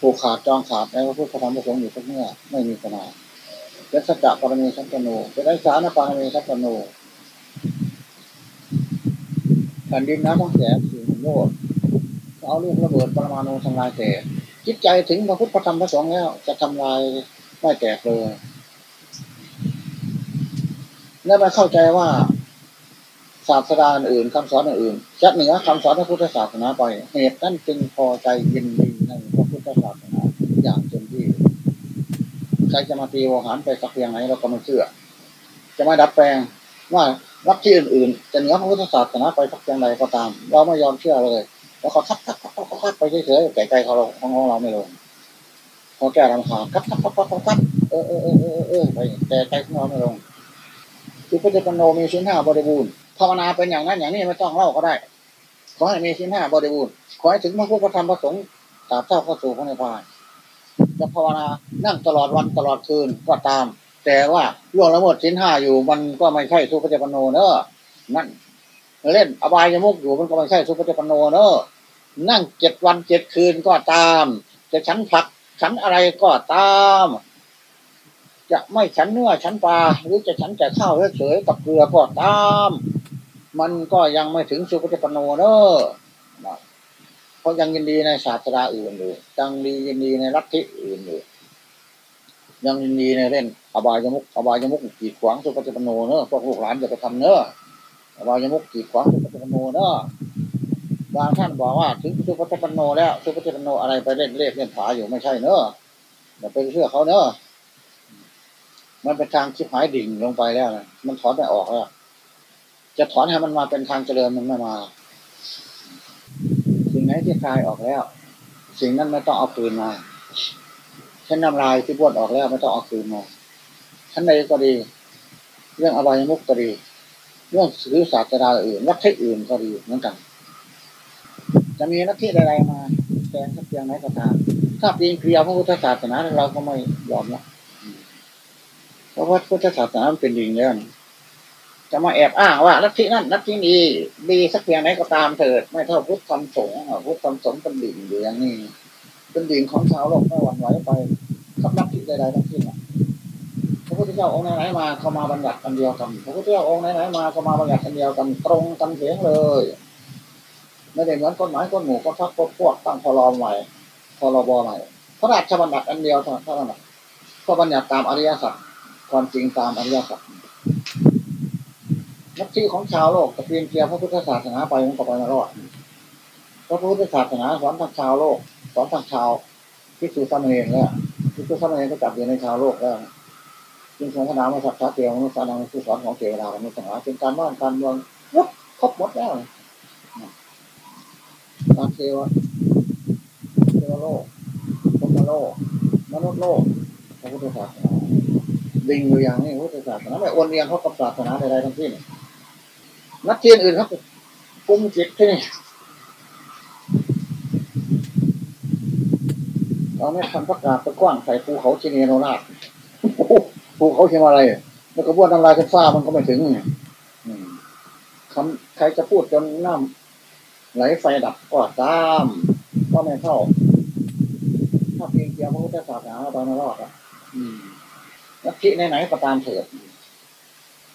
ผูกขาดจองขาดในพระพุทธธรรมพระสงฆ์อยู่ทุกเมื่อไม่มีประมาณเป็นสัจจะปรมีสัมปโนเป็นไอ้สารปรมีสัมปโนแผ่นดินน้ำต้องแสงสิ่งโลดเอาลูกระเบิดปรมาณูทำลายแตกจิตใจถึงพระพุทธธรรมพระสงฆ์แล้วจะทำลาย ไม่แตกเลยและมาเข้าใจว่าศาสดาอื่นคำสอนอื่นจะเหนือคำสอนพระพุทธศาสนาไป เหตุนั้นจึงพอใจยินดีในพระพุทธศาสนาอย่างเต็มที่ใครจะมาตีโวหารไปสักเพียงไหนเราก็ไม่เชื่อ จะมาดัดแปลงว่ารับที่อื่นๆ จะเหนือพระพุทธศาสนาไปสักเพียงใดก็ตาม เราไม่ยอมเชื่อเลย แล้วก็คัดคัดคัดคัดคัดไปเฉยๆแต่ใจเขาเราของเราไม่ลง พอแก้รำคาญคัดคัดคัดคัดคัดเออเออเออเออเออไปแต่ใจของเราไม่ลงคือพระเจ้าโนมีชิ้นห้าบริบูรณ์ภาวนาเป็นอย่างนั้นอย่างนี้ไม่ต้องเล่าก็ได้ ขอให้มีชิ้นห้าบริบูรณ์ขอให้ถึงพระพุทธธรรมพระสงฆ์ตราบเท่าเข้าสู่พระนิพพานจะภาวนานั่งตลอดวันตลอดคืนก็ตาม แต่ว่าล่วงละเมิดชิ้นห้าอยู่มันก็ไม่ใช่สุภเจปโนเนอะนั่นเล่นอบายยมุกอยู่มันก็ไม่ใช่สุภเจปโนเนอะนั่งเจ็ดวันเจ็ดคืนก็ตาม จะฉันผัก ฉันอะไรก็ตาม จะไม่ฉันเนื้อฉันปลาหรือจะฉันแต่ข้าวเฉยๆกับเกลือก็ตาม มันก็ยังไม่ถึงสุปฏิปโนเนอะเพราะยังยินดีในศาสตราอื่นอยู่ยังดียินดีในลัทธิอื่นอยู่ยังยินดีในเล่น อบายมุกอบายมุกกีดขวางสุปฏิปโนเนอะพวกลูกหลานอย่าไปทำเนอะอบายมุกกีดขวางสุปฏิปโนเนอะ บางท่านบอกว่าถึงสุปฏิปโนแล้วสุปฏิปโนอะไรไปเล่นเลขเล่นผาอยู่ไม่ใช่เนอะอย่าไปเชื่อเขาเนอะมันเป็นทางชิบหายดิ่งลงไปแล้วนะมันถอนไม่ออกแล้วจะถอนให้มันมาเป็นทางเจริญมันไม่มา สิ่งไหนที่คลายออกแล้ว สิ่งนั้นไม่ต้องเอาคืนมาเช่นน้ำลายที่บ้วนออกแล้วไม่ต้องเอาคืนมาชั้นใดก็ดี เรื่องอบายมุกก็ดี เรื่องสื่อศาสตราอื่นนักเทศอื่นก็ดีเหมือนกัน จะมีนักเทศอะไรมาแสดงสักเพียงไหนก็ตามถ้าปีนเคลียร์พระพุทธศาสนาเราก็ไม่ยอมละเพราะว่าพุทธศาสนาเป็นดิ่งแล้วจะมาแอบอ้างว่าลัทธินั่นลัทธินี้ดีสักเพียงไหนก็ตามเถิด ไม่เท่าพุทธคำสงฆ์พุทธคำสงฆ์เป็นดิ่งอยู่อย่างนี้เป็นดิ่งของชาวโลกไม่หวั่นไหวไปกับลัทธิใดๆทั้งสิ้นพระพุทธเจ้าองค์ไหนมาเขามาบัญญัติกันเดียวกันพระพุทธเจ้าองค์ไหนมาเขามาบัญญัติกันเดียวกันตรงกันเสียงเลย ไม่ได้เหมือนกฎหมายกฎหมู่ก็พักกฎพวกตั้งพรบใหม่พรบใหม่พระราชบัญญัติอันเดียวเท่านั้นก็บัญญัติตามอริยสัจความจริงตามอริยสัจนักที่ของชาวโลกตะเพียนเกียร์พระพุทธศาสนาไปมันก็ไปไม่รอดพระพุทธศาสนาสอนทางชาวโลกสอนทางชาวพิสูจน์สมเณรแล้วพิสูจน์สมเณรก็จับอยู่ในชาวโลกแล้วจึงทรงพระนามว่าสัพพะเตียวมนุษย์สานังผู้สอนของเทวดามนุษย์สงหารเป็นการบ้านการเมืองยกครบหมดแล้ว การเทวเทวโลกพุทธโลก มนุษย์โลกพระพุทธศาสนาดิ่งอยู่อย่างนี้พุทธศาสนาไม่โอนเอียงเขากับศาสนาใดๆทั้งสิ้นนักเทียนอื่นครับกุมจิตที่นี่เราไม่ทำประกาศตะกว้างใส่ภูเขาชินีโนราชภูเขาเชียงอะไรแล้วก็บ้วนน้ำลายขึ้นฟ้ามันก็ไม่ถึงเนี่ยคำใครจะพูดจนน้ำ ไหลไฟดับก็ตามก็ไม่เท่าถ้าเพียงเดียวพระพุทธศาสนาตอนนั้นรอดอะนักที่ไหนๆก็ตามเถิด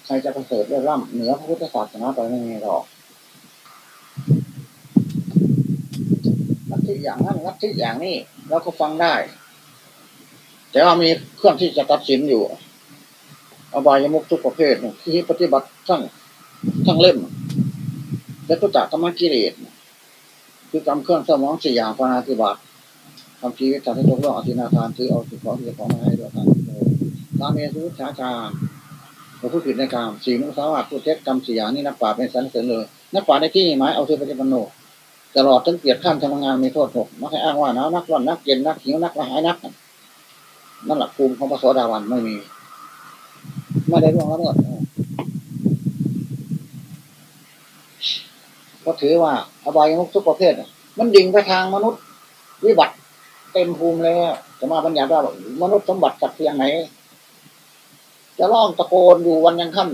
ใครจะประเสริฐได้ร่ำเหนือพระพุทธศาสนาไปไม่มีหรอกลัทธิอย่างนั้นลัทธิอย่างนี้เราก็ฟังได้ แต่ว่ามีเครื่องที่จะตัดสินอยู่อบายมุกทุกประเภทที่ปฏิบัติทั้งทั้งเล่มและตุจักธรรมกิเลส คือกรรมเครื่องสมองสี่อย่างปานาธิบัติทำชีวิตทำให้ตกล่องอธินาทานซื้อเอาสิ่งของที่จะของมาให้ด้วยกันตามเมสุชาชาเราพูดผิดในกรรมสี่มุสาวาทพูดเท็จกรรมสี่อย่างนี้นักปราชญ์เป็นสันเสริญเลยนักปราชญ์ในที่หมายเอาเทปฏิปันโนตลอดทั้งเกียรติข้ามทำงานมีโทษหกนักให้อ้างว่านักนักร้อนนักเย็นนักหิวนักละหายนักนั่นแหละภูมิของพระโสดาวันไม่มีไม่ได้ร่วงละเมิด ก็ถือว่าอบายมุกทุกประเภทมันดิ่งไปทางมนุษย์ วิบัติเต็มภูมิแล้วจะมาบัญญัติว่ามนุษย์สมบัติสักเพียงไหน จะร้องตะโกนอยู่วันยังค่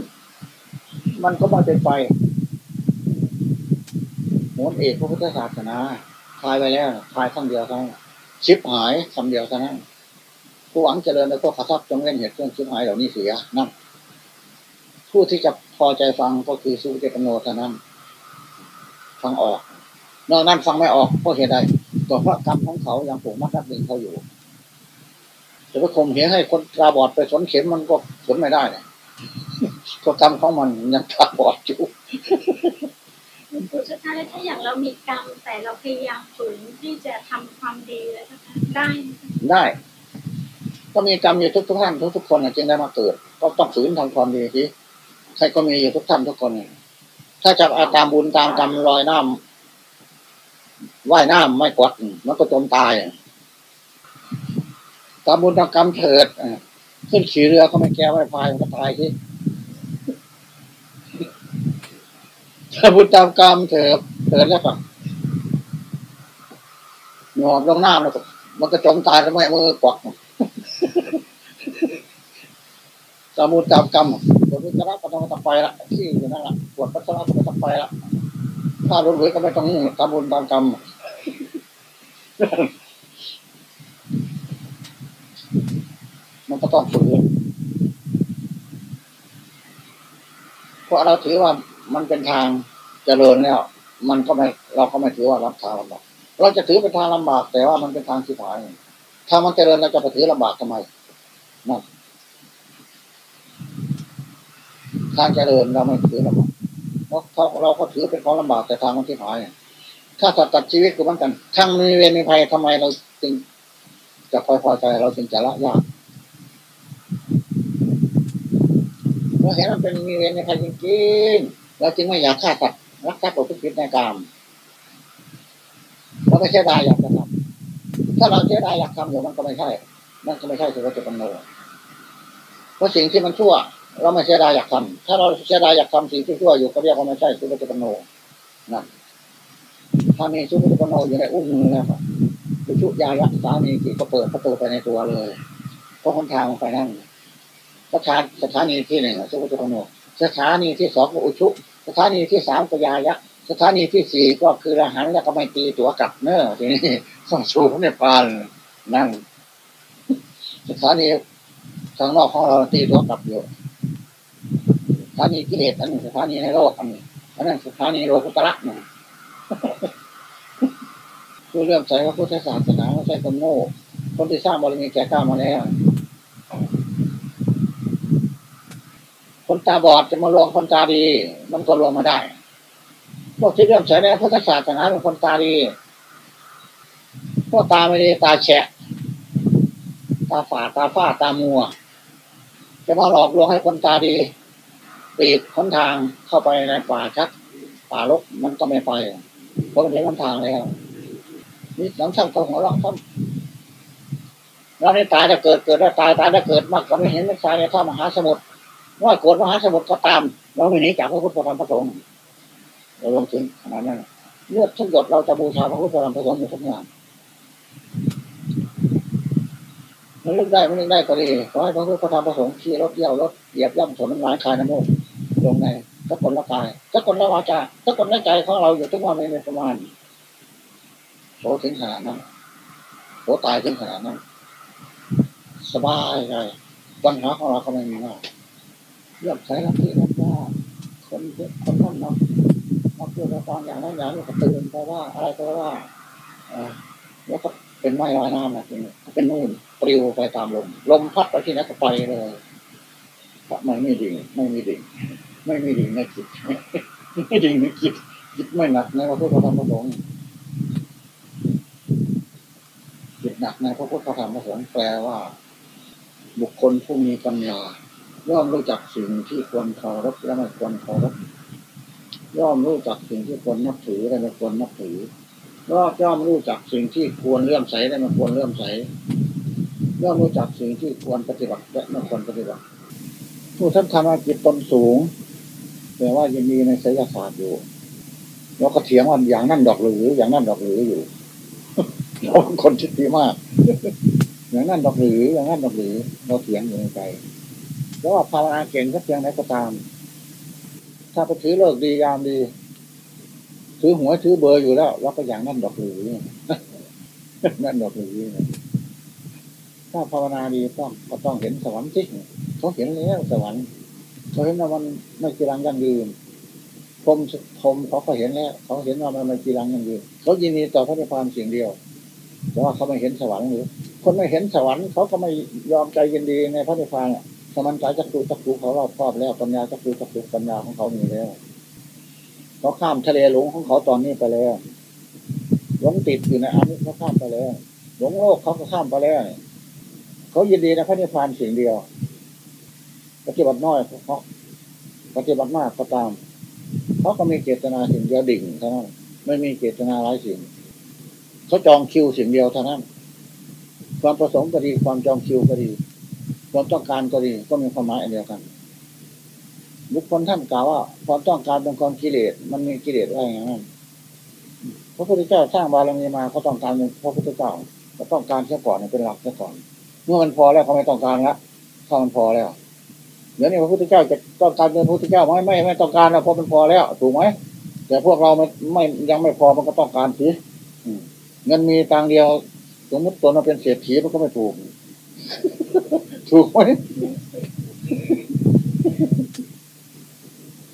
ำมันก็ไม่เป็นไปโหนเอกพระพุทธศาสนาทายไปแล้วทายคำเดียวเท่านั้นชิบหายคำเดียวเท่านั้นผู้หวังเจริญแล้วก็ขัดทับจงเล่นเหตุเครื่องชิบหายเหล่านี้เสียนั่นผู้ที่จะพอใจฟังก็คือสุเจตโนเท่านั้น ฟังออกนอกนั้นฟังไม่ออกเพราะเหตุใดก็เพราะกรรมของเขายังผูกมัดรัดดึงเขาอยู่แต่ว่าคมเหงให้คนตาบอดไปสนเข็มมันก็สนไม่ได้เนี่ยก็กรรมของมันยังตาบอดอยู่พุทธทาสแล้วถ้าอย่างเรามีกรรมแต่เราพยายามฝืนที่จะทำความดีแล้วนะคะได้ไหมคะได้ ก็มีกรรมอยู่ทุกทุกท่านทุกทุกคนน่ะจึงได้มาเกิด ก็ต้องฝืนทำความดีทีใครก็มีอยู่ทุกท่านทุกคนน่ะ ถ้าจะเอาตามบุญตามกรรมลอยน้ำว่ายน้ำไม่กวดมันก็จมตาย ตามบุญตามกรรมเถิดขึ้นขี่เรือก็ไม่แก้ไม่พายมันก็ตายที่ถ้าบุญตามกรรมเถิดเถิดแล้วก็หงอบลงน้ำแล้วก็มันก็จมตายแล้วไม่มือกวักตามบุญตามกรรมปวดวิจารณ์ก็ต้องตะไปละที่อยู่นั่นแหละ วดปัสสาวะก็ไม่ต้องไปละถ้ารุนแรงก็ไม่ต้องตามบุญตามกรรมมันก็ต้องฝืนเพราะเราถือว่ามันเป็นทางเจริญแล้ว มันก็ไม่เราก็ไม่ถือว่ารับทางลำบากเราจะถือเป็นทางลำบาก แต่ว่ามันเป็นทางที่ผายถ้ามันเจริญเราจะไปถือลำบากทำไมนั่นทางเจริญเราไม่ถือลำบาก เพราะเขาเราก็ถือเป็นของลำบากแต่ทางมันที่ผายถ้าตัดตัดชีวิตก็เหมือนกันทั้งมีเวรมีภัยทำไมเราจึงจะคอยพอใจเราจึงจะละยากเราเห็นมันเป็นมีเวรมีภัยจริงๆเราจึงไม่อยากฆ่าสัตว์รักทรัพย์ประพฤติผิดในกามเราไม่เสียดายอยากจะทำถ้าเราเสียดายอยากทำอยู่มันก็ไม่ใช่มันก็ไม่ใช่สุวัจจะกำโนเพราะสิ่งที่มันชั่ว เราไม่เสียดายอยากทำถ้าเราเสียดายอยากทำสิ่งที่ชั่วอยู่ก็เรียกว่าไม่ใช่สุวัจจะกำโนนั่นถ้ามีชุกุปโนอยู่ในอุ้งมือแล้วครับชุยายะสามีที่ก็เปิดประตูไปในตัวเลยเพราะคนทางไปนั่นสถานสถานีที่หนึ่งชุกุปโนสถานีที่สองก็อุชุ สถานีที่สามก็ยายะสถานีที่สี่ก็คืออาหารแล้วก็ไม่ตีตัวกลับเนอะทีนี้ส่งสู่พระเนปาลนั่งสถานีทางนอกของเราตีตัวกลับอยู่ ถานีกิเลสอันหนึ่งสถานีในโลกอันหนึ่งอันนั้นสถานีโลกุตระหนึ่งผู้เริ่มใส่พระพุทธศาสนาไม่ใช่คนโง่คนที่สร้างบารมีแก่กล้ามาแล้ว คนตาบอดจะมาลวงคนตาดี มันก็ลวงมาได้พวกที่เริ่มใส่ในพุทธศาสนาเป็นคนตาดีพวกตาไม่ดีตาแฉะ ตาฝาดตาฝ้าตามัว จะมาหลอกลวงให้คนตาดี ปีกคนทางเข้าไปในป่าชัก ป่าลกมันก็ไม่ไปเพราะมันเห็นลำทางแล้วนี่หลังช่างตัวหัวเราะครับเราในตายจะเกิดเกิดแล้วตายตายจะเกิดมากก็ไม่เห็นไม่ตายในท่ามหาสมุทรว่าโกรธมหาสมุทรก็ตาม เราไม่หนีจากพระพุทธธรรมพระสงฆ์เราลงถึงขนาดนั้นเลือดทุกหยดเราจะบูชาพระพุทธธรรมพระสงฆ์อยู่ทุกอย่าง มันเลือกได้ไม่เลือกได้ก็ดีขอให้พระพุทธธรรมพระสงฆ์ขี่รถเยี่ยวรถเหยียบย่ำสนน้ำลายคายน้ำมูกลงในสกลละกายสกลละวาจาสกลละใจของเราอยู่ทุกวันไม่มีประมาณโสถึงขนาดนั้นโสตายถึงขนาดนั้นสบายใจปัญหาของเราก็ไม่มีมากเรื่องใช้รับที่รับว่าคนคนนั้นเนาะมาพูดตอนอย่างนั้นอย่างนี้ก็ตื่นเพราะว่าอะไรเพราะว่าแล้วก็เป็นไม้ลอยน้ำนะจริงเป็นนู่น ปลิวไปตามลม ลมพัดไปที่ไหนก็ไปเลยไม่มีดิ่งไม่มีดิ่งไม่มีดิ่งในจิตไม่ดิ่งในจิตจิตไม่หนักในพระพุทธธรรมพระสงฆ์จิตหนักในพระพุทธธรรมพระสงฆ์แปลว่า บุคคลผู้มีปัญญาย่อมรู้จักสิ่งที่ควรเคารพและไม่ควรเคารพย่อมรู้จักสิ่งที่ควรนับถือและไม่ควรนับถือย่อมย่อมรู้จักสิ่งที่ควรเลื่อมใสและไม่ควรเลื่อมใส ย่อมรู้จักสิ่งที่ควรปฏิบัติและไม่ควรปฏิบัติ ผู้ท่านทำอาจิตตนสูงแต่ว่ายังมีในศิลศาสตร์อยู่แล้วก็เถียงว่าอย่างนั่นดอกหรือ อย่างนั่นดอกหรืออยู่เราคนคิดดีมาก อย่างนั่นดอกหรือ อย่างนั่นดอกหรือ เราเถียงอยู่ในใจแล้วว่าภาวนาเก่งก็เพียงไหนก็ตาม ถ้าไปถือเลิกดียามดี ถือหัวถือเบอร์อยู่แล้วเราก็อย่างนั่นดอกหรือนั่นดอกหรือ ถ้าภาวนาดีต้องก็ต้องเห็นสวรรค์ที่เขาเห็นแล้วสวรรค์เขาเห็นว่ามันไม่กีรังยั่งยืนพรมพรมเขาก็เห็นแล้วเขาเห็นว่ามันไม่กีรังยั่งยืนเขายินดีต่อพระนิพพานสิ่งเดียวแต่ว่าเขาไม่เห็นสวรรค์หรือ คนไม่เห็นสวรรค์เขาก็ไม่ยอมใจยินดีในพระนิพพานสมันใจจักรูจักรูเขารอบครอบแล้วปัญญาจักรูจักรูปัญญาของเขามีแล้วเขาข้ามทะเลหลงของเขาตอนนี้ไปแล้วหลงติดอยู่ในอามิเขาข้ามไปแล้วหลงโลกเขาก็ข้ามไปแล้ว เขายินดีในพระนิพพานสิ่งเดียว ปฏิบัติน้อยเขาปฏิบัติมากก็ตามเขาก็มีเจตนาสิ่งเดียวดิ่งเท่านั้นไม่มีเจตนาหลายสิ่งเขาจองคิวสิ่งเดียวเท่านั้นความประสงค์ก็ดีความจองคิวก็ดี ความต้องการก็ดีก็มีความหมายอันเดียวกันบุคคลท่านกล่าวว่าความต้องการเป็นความกิเลสมันมีกิเลสว่าอย่างนั้นพระพุทธเจ้าสร้างบารมีมาเขาต้องการเป็นพระพุทธเจ้าก็ต้องการเสียก่อนเป็นหลักเสียก่อน เมื่อมันพอแล้วเขาไม่ต้องการละถ้ามันพอแล้วเดี๋ยวนี้พระพุทธเจ้าจะต้องการเป็นพระพุทธเจ้าไหมไม่ไม่ต้องการแล้วเพราะมันพอแล้วถูกไหมแต่พวกเราไม่ไม่ยังไม่พอมันก็ต้องการสิเงินมีตังเดียว สมมติตนมาเป็นเศรษฐีมันก็ไม่ถูก ถูกไหม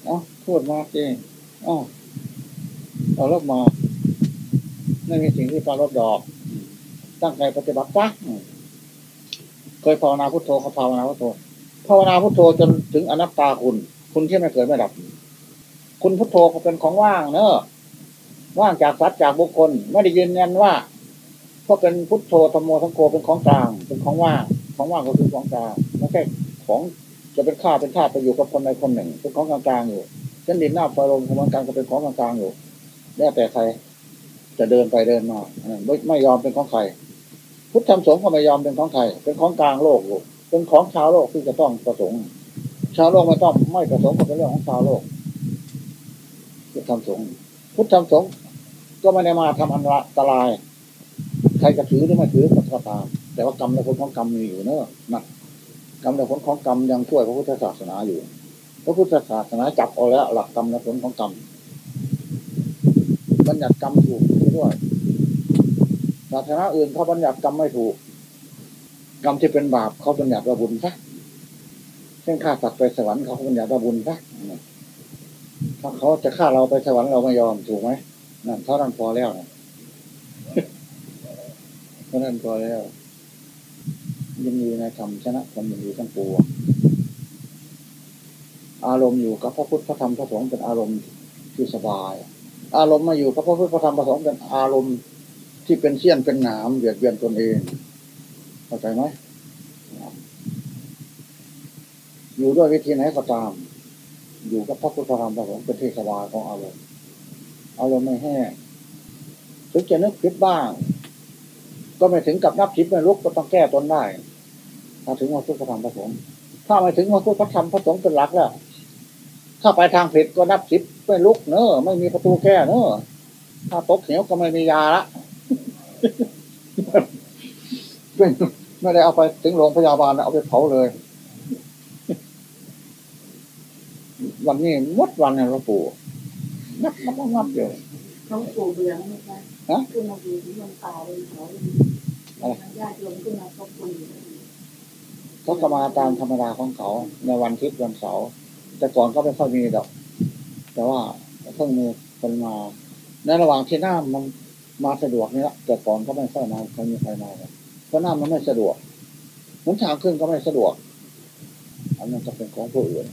เอ้าพูดมากจริงอ้าวเราลบมา ไม่มีสิ่งที่ปรารบดอก ตั้งใจปฏิบัติซะ เคยภาวนาพุทโธเขาภาวนาพุทโธภาวนาพุทโธจนถึงอนัตตาคุณ คุณที่ไม่เกิดไม่ดับ คุณพุทโธก็เป็นของว่างเนอะว่างจากสัตว์จากบุคคล ไม่ได้ยืนยันว่าก็เป็นพุทโธธรรมโมทั้งโกเป็นของกลาง เป็นของว่างของว่างก็คือของกลางไม่ใช่ของจะเป็นข้าเป็นท่าไปอยู่กับคนใดคนหนึ่ง เป็นของกลางๆอยู่เช่นดินหน้าไฟลมของมันกลางก็เป็นของกลางๆอยู่แล้วแต่ใคร จะเดินไปเดินมาไม่ไม่ยอมเป็นของใคร พุทธธรรมสงฆ์ก็ไม่ยอมเป็นของใครเป็นของกลางโลกอยู่เป็นของชาวโลกที่จะต้องประสงค์ ชาวโลกไม่ต้องไม่ประสงค์ก็เป็นเรื่องของชาวโลก พุทธธรรมสงฆ์พุทธธรรมสงฆ์ก็ไม่ได้มาทำอันตราย ใครจะถือหรือไม่ถือก็ตาม แต่ว่ากรรมและผลของกรรมมีอยู่เนอะนะกรรมและผลของกรรมยังช่วยพระพุทธศาสนาอยู่ พระพุทธศาสนาจับเอาแล้วหลักกรรมและผลของกรรมบัญญัติกรรมถูกด้วย ศาสนาอื่นเขาบัญญัติกรรมไม่ถูก กรรมที่เป็นบาปเขาบัญญัติว่าบุญซะเช่นฆ่าสัตว์ไปสวรรค์เขาบัญญัติว่าบุญซะถ้าเขาจะฆ่าเราไปสวรรค์เราไม่ยอมถูกไหมนั่นเท่านั้นพอแล้วเท่านั้นพอแล้วยินดีในธรรมชนะความยินดีทั้งปวงอารมณ์อยู่กับพระพุทธพระธรรมพระสงฆ์เป็นอารมณ์ที่สบาย อารมณ์มาอยู่กับพระพุทธพระธรรมพระสงฆ์เป็นอารมณ์ ที่เป็นเสี้ยนเป็นหนามเบียดเบียนตนเองเข้าใจไหมอยู่ด้วยวิธีไหนก็ตาม อยู่กับพระพุทธธรรมพระสงฆ์เป็นที่สบายของอารมณ์อารมณ์ไม่แห้งถึงจะนึกคิดบ้าง ก็ไม่ถึงกับนับคิดไม่ลุกก็ต้องแก้ตนได้ถ้าถึงว่าพุทธธรรมพระสงฆ์ถ้าไม่ถึงว่าพุทธธรรมพระสงฆ์เป็นหลักแล้วถ้าไปทางผิดก็นับคิดไม่ลุกเนอะไม่มีประตูแก้เนอะถ้าตกเหวก็ไม่มียาละ ไม่ได้เอาไปถึงโรงพยาบาลนะเอาไปเผาเลย วันนี้มดวันเนี่ยหลวงปู่นับนับนับนับอยู่เขาปู่เบื่อไหมคะฮะขึ้นมาดูที่มันตายเลยเขาอะไรญาติโยมขึ้นมาทบทวนอยู่เขาก็มาตามธรรมดาของเขา ในวันอาทิตย์วันเสาร์แต่ก่อนก็ไม่ค่อยมีดอก แต่ว่าเพิ่งมีคนมาในระหว่างที่น้ำมัน มาสะดวกนี่แหละแต่ก่อนก็ไม่ค่อยมาไม่มีใครมาเลยเพราะน้ำมันไม่สะดวกหนทางขึ้นก็ไม่สะดวก อันนั้นจะเป็นของผู้อื่น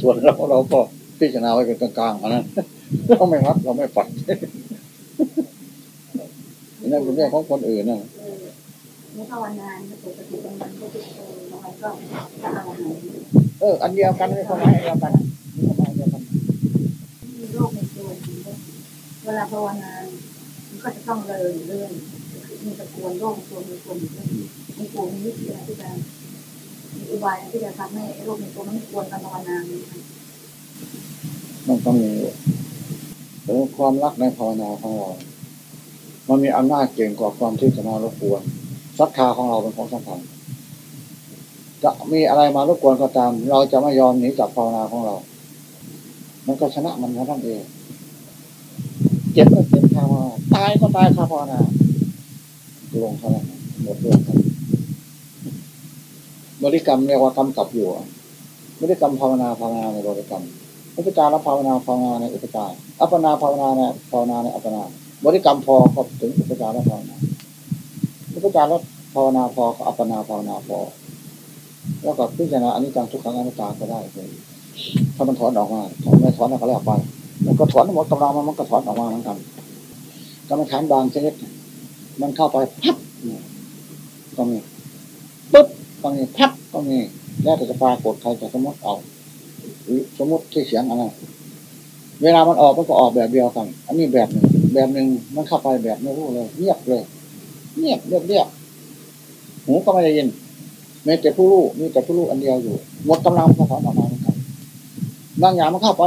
ส่วนเราเราก็พิจารณาไว้เป็นกลางๆอันนั้นเราไม่รับเราไม่ฝันนั่นเป็นเรื่องของคนอื่นนะเออเมื่อภาวนานปกติตรงนั้นก็จะเออบางวันก็จะเอาไหนเออ อันเดียวกันไม่ความหมายอันเดียวกันมีความหมายเดียวกันมีโรคในตัวเวลาภาวนามัน ก็จะต้องเลยเรื่องมีตะกวนโรคในตัวมีตัวมีตัวมีตัวมีวิธีอะไรที่จะมีอุบายที่จะทำให้โรคในตัวมันกวนการภาวนามันก็มีแต่ความรักในภาวนาของเรา มันมีอำนาจเก่งกว่าความที่จะมารบกวนศรัทธาของเราเป็นของสำคัญจะมีอะไรมารบกวนก็ตาม เราจะไม่ยอมหนีจากภาวนาของเรา มันก็ชนะมันแค่นั้นเอง เจ็บก็าภาวนาตายก็ตายคาภาวนาลงเท่านั้นหมดเรื่องครับบริกรรมเรียกว่ากำกับอยู่บริกรรมภาวนาภาวนาในบริกรรมอุปจารภาวนาภาวนาในอุปจารอัปปนาภาวนาในภาวนาในอัปปนาบริกรรมพอก็ถึงอุปจารภาวนาอุปจารภาวนาพอก็อัปปนาภาวนาพอ แล้วก็พิจารณาอันิจจังทุกขังอนัตตาก็ได้เลยถ้ามันถอนออกมาถอนไม่ถอนก็แล้วไปมันก็ถอนหมดกำลังมันก็ถอนออกมาเหมือนกัน กรรมฐานบางชนิดมันเข้าไปพับก็มีปึ๊บก็มีพับก็มีแล้วแต่จะปรากฏใครจะสมมติเอาสมมติที่เสียงอะไรเวลามันออกมันก็ออกแบบเดียวกัน อันนี้แบบหนึ่งแบบหนึ่งมันเข้าไปแบบไม่รู้เลยเงียบเลยเงียบเรียบเรียบหูก็ไม่ได้ยินมีแต่ผู้รู้มีแต่ผู้รู้อันเดียวอยู่หมดกำลังก็ถอนออกมาเหมือนกันบางอย่างมันเข้าไป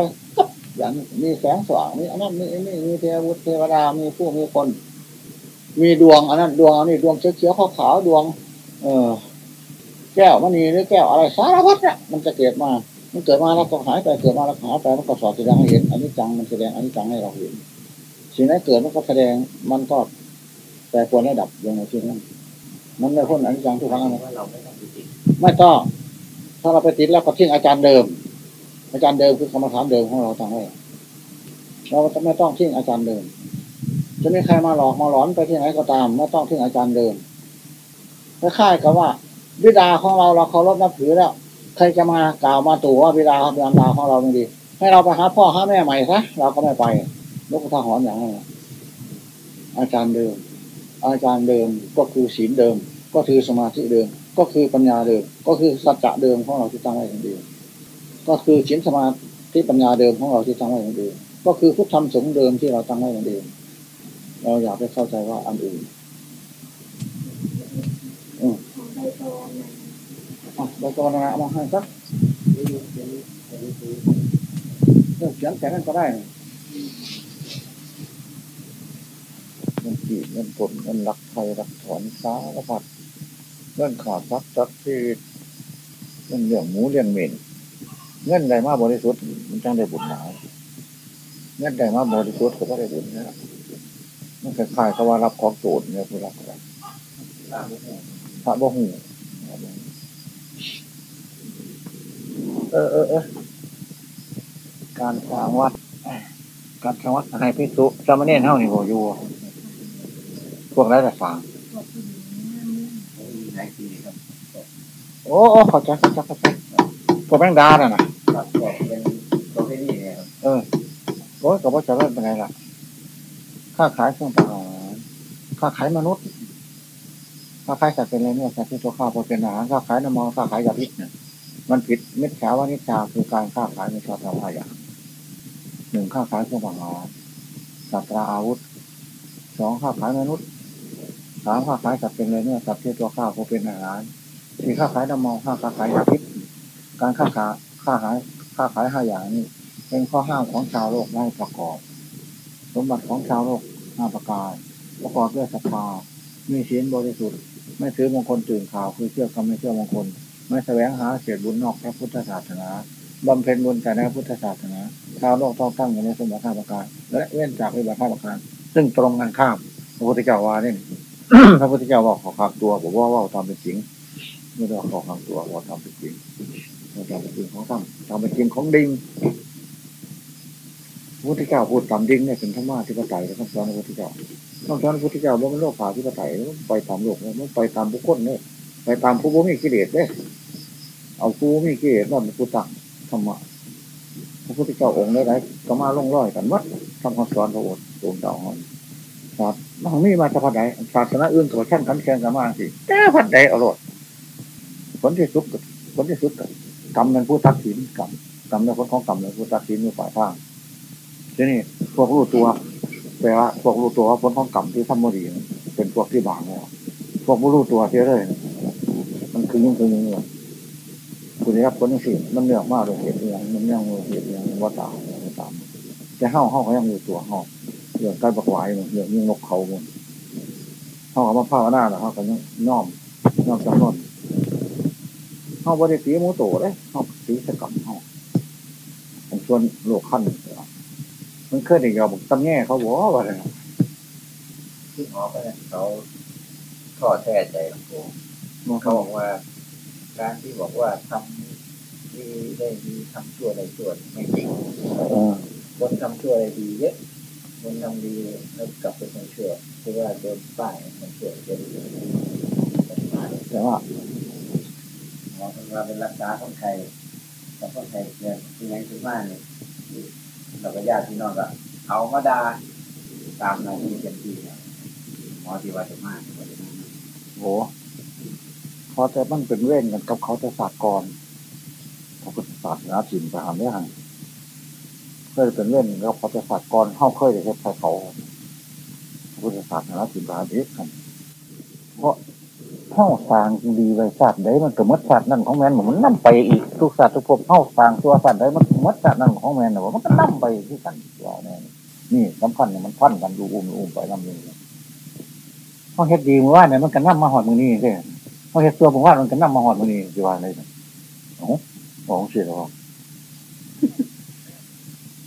อย่างมีแสงสว่างมีอันนั้นมีนี่มีเทวุเทวดามีผู้มีคน มีดวงอันนั้นดวงอันนี้ดวงเขียวๆขาวๆดวง เออ แก้วมณีหรือแก้วอะไรสารพัดเนี่ยมันจะเกิดมา มันเกิดมาแล้วก็หายไปเกิดมาแล้วหายไปมันก็สอดแสดงให้เห็นอันนี้จังมันแสดงอันนี้จังให้เราเห็นสิ่งไหนเกิดมันก็แสดงมันก็แต่ควรได้ดับลงในที่นั้นมันไม่พ้นอันนี้จังทุกครั้งนะว่าเราไม่ต้องติดไม่ต้องถ้าเราไปติดแล้วก็ทิ้งอาจารย์เดิม อาจารย์เดิมคือกรรมฐานเดิมของเราตั้งไว้เราจะไม่ต้องทิ้งอาจารย์เดิม จะไม่ใครมาหลอกมาหลอนไปที่ไหนก็ตามไม่ต้องทิ้งอาจารย์เดิมคล้ายๆกับว่า บิดาของเราเราเคารพนับถือแล้วใครจะมากล่าวมาตู่ว่าบิดาบิดาของเราไม่ดี ให้เราไปหาพ่อหาแม่ใหม่ซะเราก็ไม่ไปนกกระทาหอนอย่างนั้นอาจารย์เดิม อาจารย์เดิมก็คือศีลเดิม ก็คือสมาธิเดิม ก็คือปัญญาเดิม ก็คือสัจจะเดิมของเราที่ตั้งไว้อย่างเดิม ก็คือศีลสมาธิปัญญาเดิมของเราที่ตั้งไว้อย่างเดิมก็คือพุทธธรรมสงฆ์เดิมที่เราตั้งไว้อย่างเดิมเราอยากไปเข้าใจว่าอันอื่นอใบตมันอะเราจะวันเอามาให้สักเรื่องเขียนแค่นั้นก็ได้เงินจีบเงินผลเงินรักไทยรักถอนสารพัดเงินขาดทรัพย์ทรัพย์ที่เงินเหลี้ยงหมูเลี้ยงเหม็น เงินใดมาบริสุทธิ์มันจังได้บุญหนาเงินใดมาบริสุทธิ์ก็บ่ได้บุญนะมันคล้ายๆกับว่ารับของโจรเนี่ยผู้รับอะไรพระบ่หูเออเออเออการสร้างวัด การสร้างวัดให้พิสุสามเณรเท่านี่โหอยู่พวกไรแต่ฟังหลายปีครับโอ้โอ้ข้าใจเข้าใจเข้าใจพวกแมงดาน่ะนะ ครับก็เป็นประเภทนี้เนี่ยครับเออโอ้ยกับว่าจะเริ่มเป็นไงล่ะค้าขายเครื่องประหารค้าขายมนุษย์ค้าขายสัตว์เป็นอะไรเนี่ยสัตว์ที่ตัวข้าวพอเป็นอาหารค้าขายน้ำมันค้าขายยาพิษเนี่ยมันผิดมิจฉาวานิจาคือการค้าขายในชอบทำห้าอย่างหนึ่งค้าขายเครื่องประหารสัตราอาวุธสองค้าขายมนุษย์สามค้าขายสัตว์เป็นอะไรเนี่ยสัตว์ที่ตัวข้าวพอเป็นอาหารสี่ค้าขายน้ำมันค้าขายยาพิษการค้าขาย ค้าขายค้าขายห้าอย่างนี้เป็นข้อห้ามของชาวโลกได้ประกอบ สมบัติของชาวโลกห้าประการ ประกอบด้วยศรัทธามีศีลบริสุทธิ์ ไม่ถือมงคลตื่นข่าวคือเชื่อกรรมไม่เชื่อมงคล ไม่แสวงหาเศษบุญนอกพระพุทธศาสนาบำเพ็ญบุญแต่ในพระพุทธศาสนาชาวโลกต้องตั้งอยู่ในสมบัติห้าประการ และเว้นจากวิบัติห้าประการ ซึ่งตรงกันข้ามพระพุทธเจ้าว่าเนี่ยพระพุทธเจ้าบอกขอขังตัวบอกว่าว่าตามเป็นจริงไม่ได้ขอขังตัวว่าตามเป็นจริง ว่าตามเป็นจริงของทำตามเป็นจริงของดิ่งพระพุทธเจ้าพูดตามดิ่งเนี่ยเป็นธรรมะที่ปไตยและคำสอนของพระพุทธเจ้าคำสอนของพระพุทธเจ้าว่ามันโลกผาที่ปไตยมันไปตามโลกเนี่ยมันไปตามบุคคลเนี่ยไปตามผู้บ่มีกิเลสเนี่ยเอาผู้มีกิเลสนั่นเป็นผู้ตั้งธรรมะพระพุทธเจ้าองค์ไหนๆก็มาล่องร้อยกันวัดทำคำสอนพระโองค์ตรงเจ้าของศาสตร์มันมีมาจากพัดใดศาสนาอื่นตัวชั้นกันแข่งกันมาสิแต่พัดใดเอารมณ์ผลที่สุดก็ผลที่สุดก็ กรรมเป็นผู้ตัดสินกรรมกรรมเป็นผลของกรรมเป็นผู้ตัดสินอยู่ฝ่ายทางทีนี้พวกรู้ตัวแปลว่าพวกรู้ตัวว่าผลของกรรมที่ทำม่ดีเป็นพวกที่บางแล้วพวกไม่รู้ตัวเท่าเลยมันคือยิ่งคือยิ่งเลยคุณได้รับผลสิ่งมันเนื่องมากเลยเหตุอย่างมันเนื่องเหตุอย่างว่าตามว่าตามแต่เฮาเฮาเขายังรู้ตัวเฮาเรื่องการประควายเรื่องยิ่งนกเขามันเฮาเอามาภาวนาแล้วเฮาก็ยังน้อมน้อมจำนวน เฮาบริสีมูโตเลยเฮาสีสกัดเฮาผมชวนโลกขั้นมันเคยได้ยอมตำแง่เขาบอกว่าอะไรนะที่หอก็เขาข้อแท้ใจหลวงปู่เขาบอกว่า การที่บอกว่าทำดีได้ดีทำชั่วได้ชั่วไม่จริงคนทำชั่วได้ดีเยอะคนทำดีแล้วกลับเป็นคนชั่วเพราะว่าโดนป้ายคนชั่วจะดีแต่ว่า มอเป็นว่าเป็นรักษาคนไทยแต่คนไทยเนี่ยที่ไหนที่บ้านเนี่ยเราก็ญาติพี่น้องก็เอามาดาตามหนาที่เต็มที่เนี่ยหมอที่ว่าจะมากกว่าจะมากโหเขาจะมันเป็นเว้นกันกับเขาจะศาสตร์ก่อนพระพุทธศาสนาถิ่นไปหาไม่หันเคยเป็นเว้นแล้วเขาจะศาสตร์ก่อนเข้าเคยจะเฮ็ดใส่เขาพระพุทธศาสนาถิ่นไปหาเด็กกันเพราะ เข้าสางดีไว้ศาสตร์ใดมันก็หมดศาสตร์นั่นของแมนมันนั่ไปอีกทุกศาสตร์ทุกภพเข้าสางตัวศาสตร์ใดมันหมดศาสตร์นั่นของแมนนะว่ามันก็นั่ไปที่กันว่าแน่นี่สำคัญเนี่ยมันพันกันดูอุ้มอุ้มไปนั่เลยเขาเฮ็ดดีมือว่านเนี่ยมันก็นั่มาหอดมือนี่เด้เขาเฮ็ดตัวผมว่ามันก็นั่มาหอดมือนี่สิว่าเลยโอ้โหของเสียแล้ว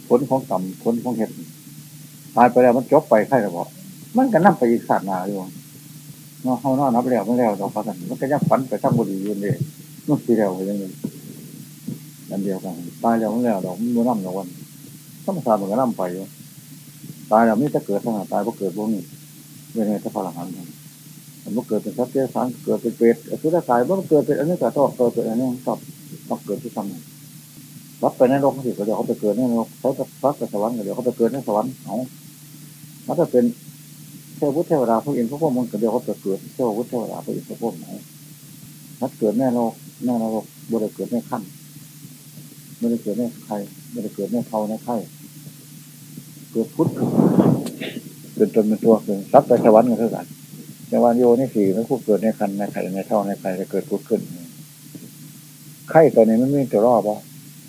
ผลของกรรมผลของเฮ็ดตายไปแล้วมันจบไปใครจะบอกมันก็นั่ไปอีกศาสนาอยู่ นาเขานอนนับแล้วไม่แล้วเราพันมันก็ยังฝันไปทั้งบดีอยู่เลยมันสีแล้วยังไงอันเดียวกัน ตายแล้วไมันแล้วดอกมันบ่น้ำดอกวันธรรมชาติมันก็น้ำไปอยู่ตายแล้วไม่จะเกิดทางตายเพราะเกิดพวกนี้เวรถ้าพลังงานมันเกิดเป็นสัตว์เลี้ยงสารเกิดเป็นเปรตสุดท้ายมันเกิดเป็นอันนี้ก็ต้องเกิดเป็นอันนี้ต้องต้องเกิดที่ทำรับไปในโลกสิก็เดี๋ยวเขาไปเกิดในโลกเขาจะพักไปสวรรค์เดี๋ยวเขาไปเกิดในสวรรค์เอามันจะเป็น วุฒิเทวดาพระอินทร์พระพุทธมนต์ก็เดียวเขาไปเกิดเทวุฒิเทวดาพระอินทร์พระพุทธมนต์มันเกิดในโลกในโลกบ่ได้เกิดในขั้นไม่ได้เกิดในใครไม่ได้เกิดในเท่าในไข่เกิดพุทธเป็นตนเป็นตัวเป็นทรัพย์ไปสวรรค์กันเท่ากันแต่วันโยนี่สี่มันคู่เกิดในคันในไข่ในเท่าในไข่จะเกิดพุทธขึ้นไข่ตัวนี้มันมีตัวรอบวะ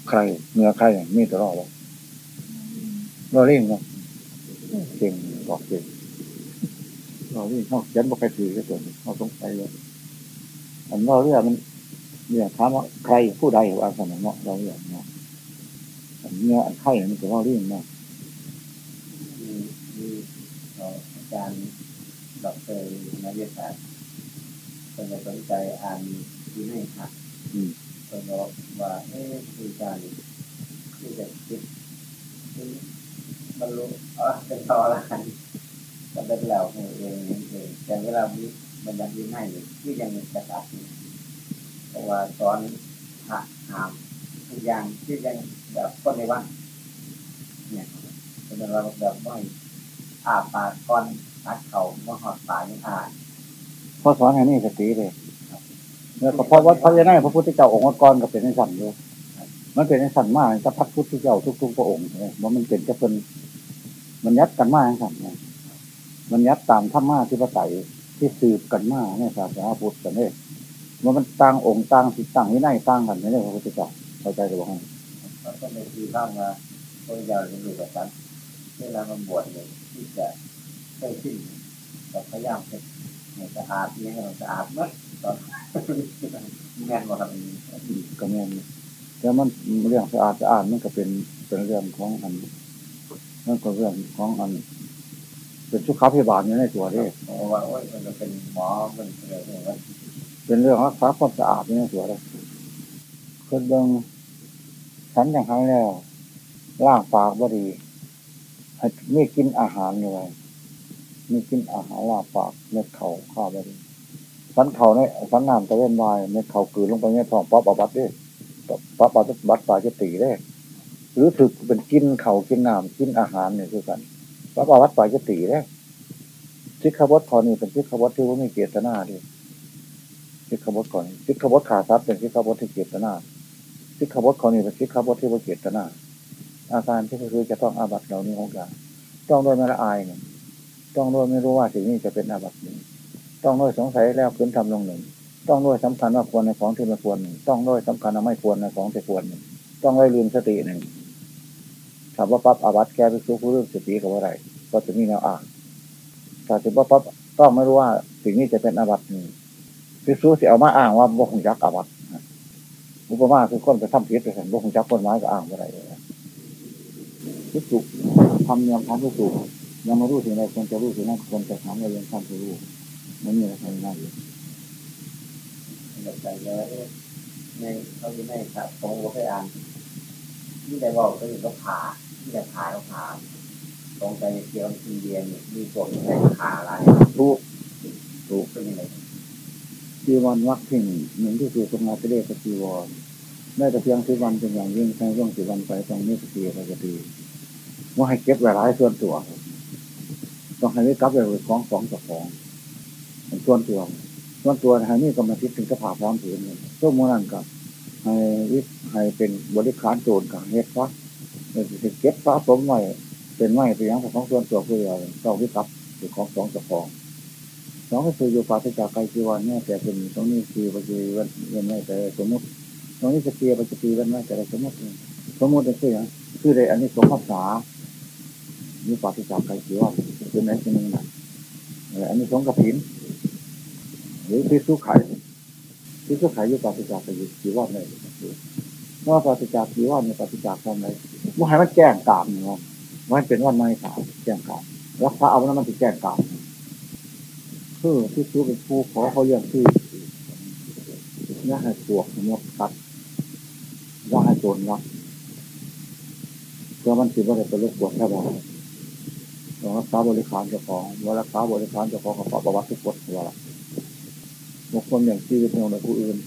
ใครเนื้อไข่มีตัวรอบวะเราเร่งเนาะเก่งบอกเก่ง เราเร่งเขาเขียนบอกใครถือก็ตัวนี้เขาต้องไปเลยอันเราเรื่องมันเนี่ยถามว่าใครผู้ใดว่าสมองเนาะเราเรื่องเนาะอันเนื้ออันไข่มันก็เราเร่งเนาะมีมีอาจารย์ดอกเตอรนักวิทยาศาสตร์เป็นสนใจอ่านที่ไหนครับเป็นบอกว่าเอ๊ะคือการที่จะคิดบรรลุอ๋อเป็นต่อละกัน ก็ได้แล้วเองเองแต่เวลามีมันยังมีให้ที่ยังมีกระดาษเพราะว่าสอนหักหามทุกอย่างที่ยังแบบคนในวันเนี่ยเป็นเราแบบไม่อาปากก้อนตัดเขาเมื่อหอดปากยังอ่านพอสอนให้นี่สติเลยแล้วก็เพราะว่าพระยานพระพุทธเจ้าองค์ก่อนก็เป็นในสั่นเลยมันเป็นในสั่นมากจะพักพุทธเจ้าทุกๆพระองค์เลยว่ามันเป็นจะเป็นมันยัดกันมากสั่นเลย มันยัดตามธรรมะที่พระไตรที่สืบกันมาในศาสนาพุทธกันเลยว่ามันต่างองค์ต่างสิต่างวินัยต่างกันไม่ได้พระพุทธเจ้าเข้าใจหรือเปล่าเราก็ในที่บ้างว่าพระเจ้าจะอยู่กับฉันเวลามันบวชเนี่ยที่จะเคยขึ้นกับพยายามเป็นสะอาดเนี่ยให้มันสะอาดเมื่อตอนแม่นว่าทำก็แม่นแต่มันเรื่องสะอาดสะอาดมันก็เป็นเป็นเรื่องของอันนั่นก็เรื่องของอัน เป็นสุขาพิบาลอยู่ในตัวเด้เพราะว่าโอ้ยมันจะเป็นหมอเป็นอะไรเนี่ยว่าเป็นเรื่องรักษาความสะอาดอยู่ในตัวเด้คนเบิ่งฉันอย่างครั้งแล้วล่างปากบ่ดีให้ไม่กินอาหารอยู่ไว้ไม่กินอาหารล่างปากเม็ดเข่าข้าวบ่ดีสันเข่าในสันน้ำตะเวนวายเม็ดเข่ากลืนลงไปในท้องป๊อปอบัดเด้ป๊อปอบัดปลาจะตีได้หรือถึกเป็นกินเข่ากินน้ำกินอาหารเนี่ยคือกัน ป๊อปอบัดปลาจะตีได้ทิศขบวขอนี่เป็นทิศขบวที่ว่าไม่เกียรติหน้าดิทิศขบวก่อนทิศขบวขาทรัพย์เป็นทิศขบวที่เกียรติหน้าทิศขบวขอนี่เป็นทิศขบวที่ว่าเกียรติหน้าอาการที่คือจะต้องอาบัตเหล่านี้ของอย่างต้องโดยไม่ละอายเนี่ยต้องโดยไม่รู้ว่าสิ่งนี้จะเป็นอาบัติหนึ่งต้องโดยสงสัยแล้วขึ้นทำลงหนึ่งต้องด้วยสำคัญว่าควรในของที่ไม่ควรหนึ่งต้องด้วยสำคัญว่าไม่ควรในของที่ควรหนึ่งต้องด้วยลืมสติหนึ่ง ถามว่าปั๊บอาบัตแก้ไปสู้ผู้เรื่องสติกับอะไรก็จะมีแนวอ่านถ้าถึงว่าปั๊บต้องไม่รู้ว่าสิ่งนี้จะเป็นอาบัตหนึ่งพิสูจน์สิเอามาอ้างว่าบ่คงจักอาบัตอุปมาคือคนไปทำผิดไปเห็นบ่คงจักคนไม้ก็อ้างอะไรพิสูจน์ทำยังทำพิสูจน์ยังไม่รู้สิ่งใดควรจะรู้สิ่งนั้นควรจะถามเรยังทำจะรู้มันมีอะไรง่ายอยู่แบบใจเลยในเขาอยู่ในครับผมก็เคยอ่านที่ได้บอกก็อยู่ก็ผ่า ที่ได้ผ่าก็ผ่าตรงใจเกี่ยวอินเดียนี่มีพวกในผ่าอะไรรู้รู้เป็นยังไงจีวรวักทิ้งหนึ่งที่คือสมาธิเดชจีวรได้แต่เพียงสิบวันเป็นอย่างยิ่งใช้ร่วงสิบวันไปต้องนี้สติปกติว่าให้เก็บไว้หลายส่วนตัวต้องให้ไว้กลับไว้ของของกับของส่วนตัวส่วนตัวให้นี่กรรมทิศถึงจะผ่าพร้อมถือเงินตัวโมนั่นกับให้ให้เป็นบริขารโจรกับเฮ็ดฟัก เก็บฟ้าสมไว้เป็นไว้เป็นอย่างของส่วนตัวเพื่อต้องวิกับหรือของสองกับของสองก็คืออยู่ปาฏิจากไกลจีวรเนี่ยแต่เป็นตรงนี้คือปัจจุบันเงินไม่แต่สมมติตรงนี้สกีปัจจุบันไม่แต่สมมติสมมติเป็นคืออย่างคือในอันนี้สมภาษาอยู่ปาฏิจากไกลจีวรเป็นไหนเป็นหนึ่งนะอันนี้สงกับผินหรือพิสุไข่พิสุไข่อยู่ปาฏิจากไกลจีวรเลย นอกปฏิจากจีวรในปฏิจากทำไรว่าให้มันแจ้งกามเนาะมันเป็นวันไม่ขาวแจ้งกามรักษาเอาแล้วมันจะแจ้งกามคือที่ซื้อเป็นผู้ขอเขาเรื่องที่ย่าให้ปวกมดกัดย่าให้โจจรรักเพื่อมันสิว่าจะเป็นลูกปวดแค่บอกต้องรักษาบริขารเจ้าของว่ารักษาบริขารเจ้าของกับประวัติทุกคนว่าบุคคลอย่างชีวิตของผู้อื่น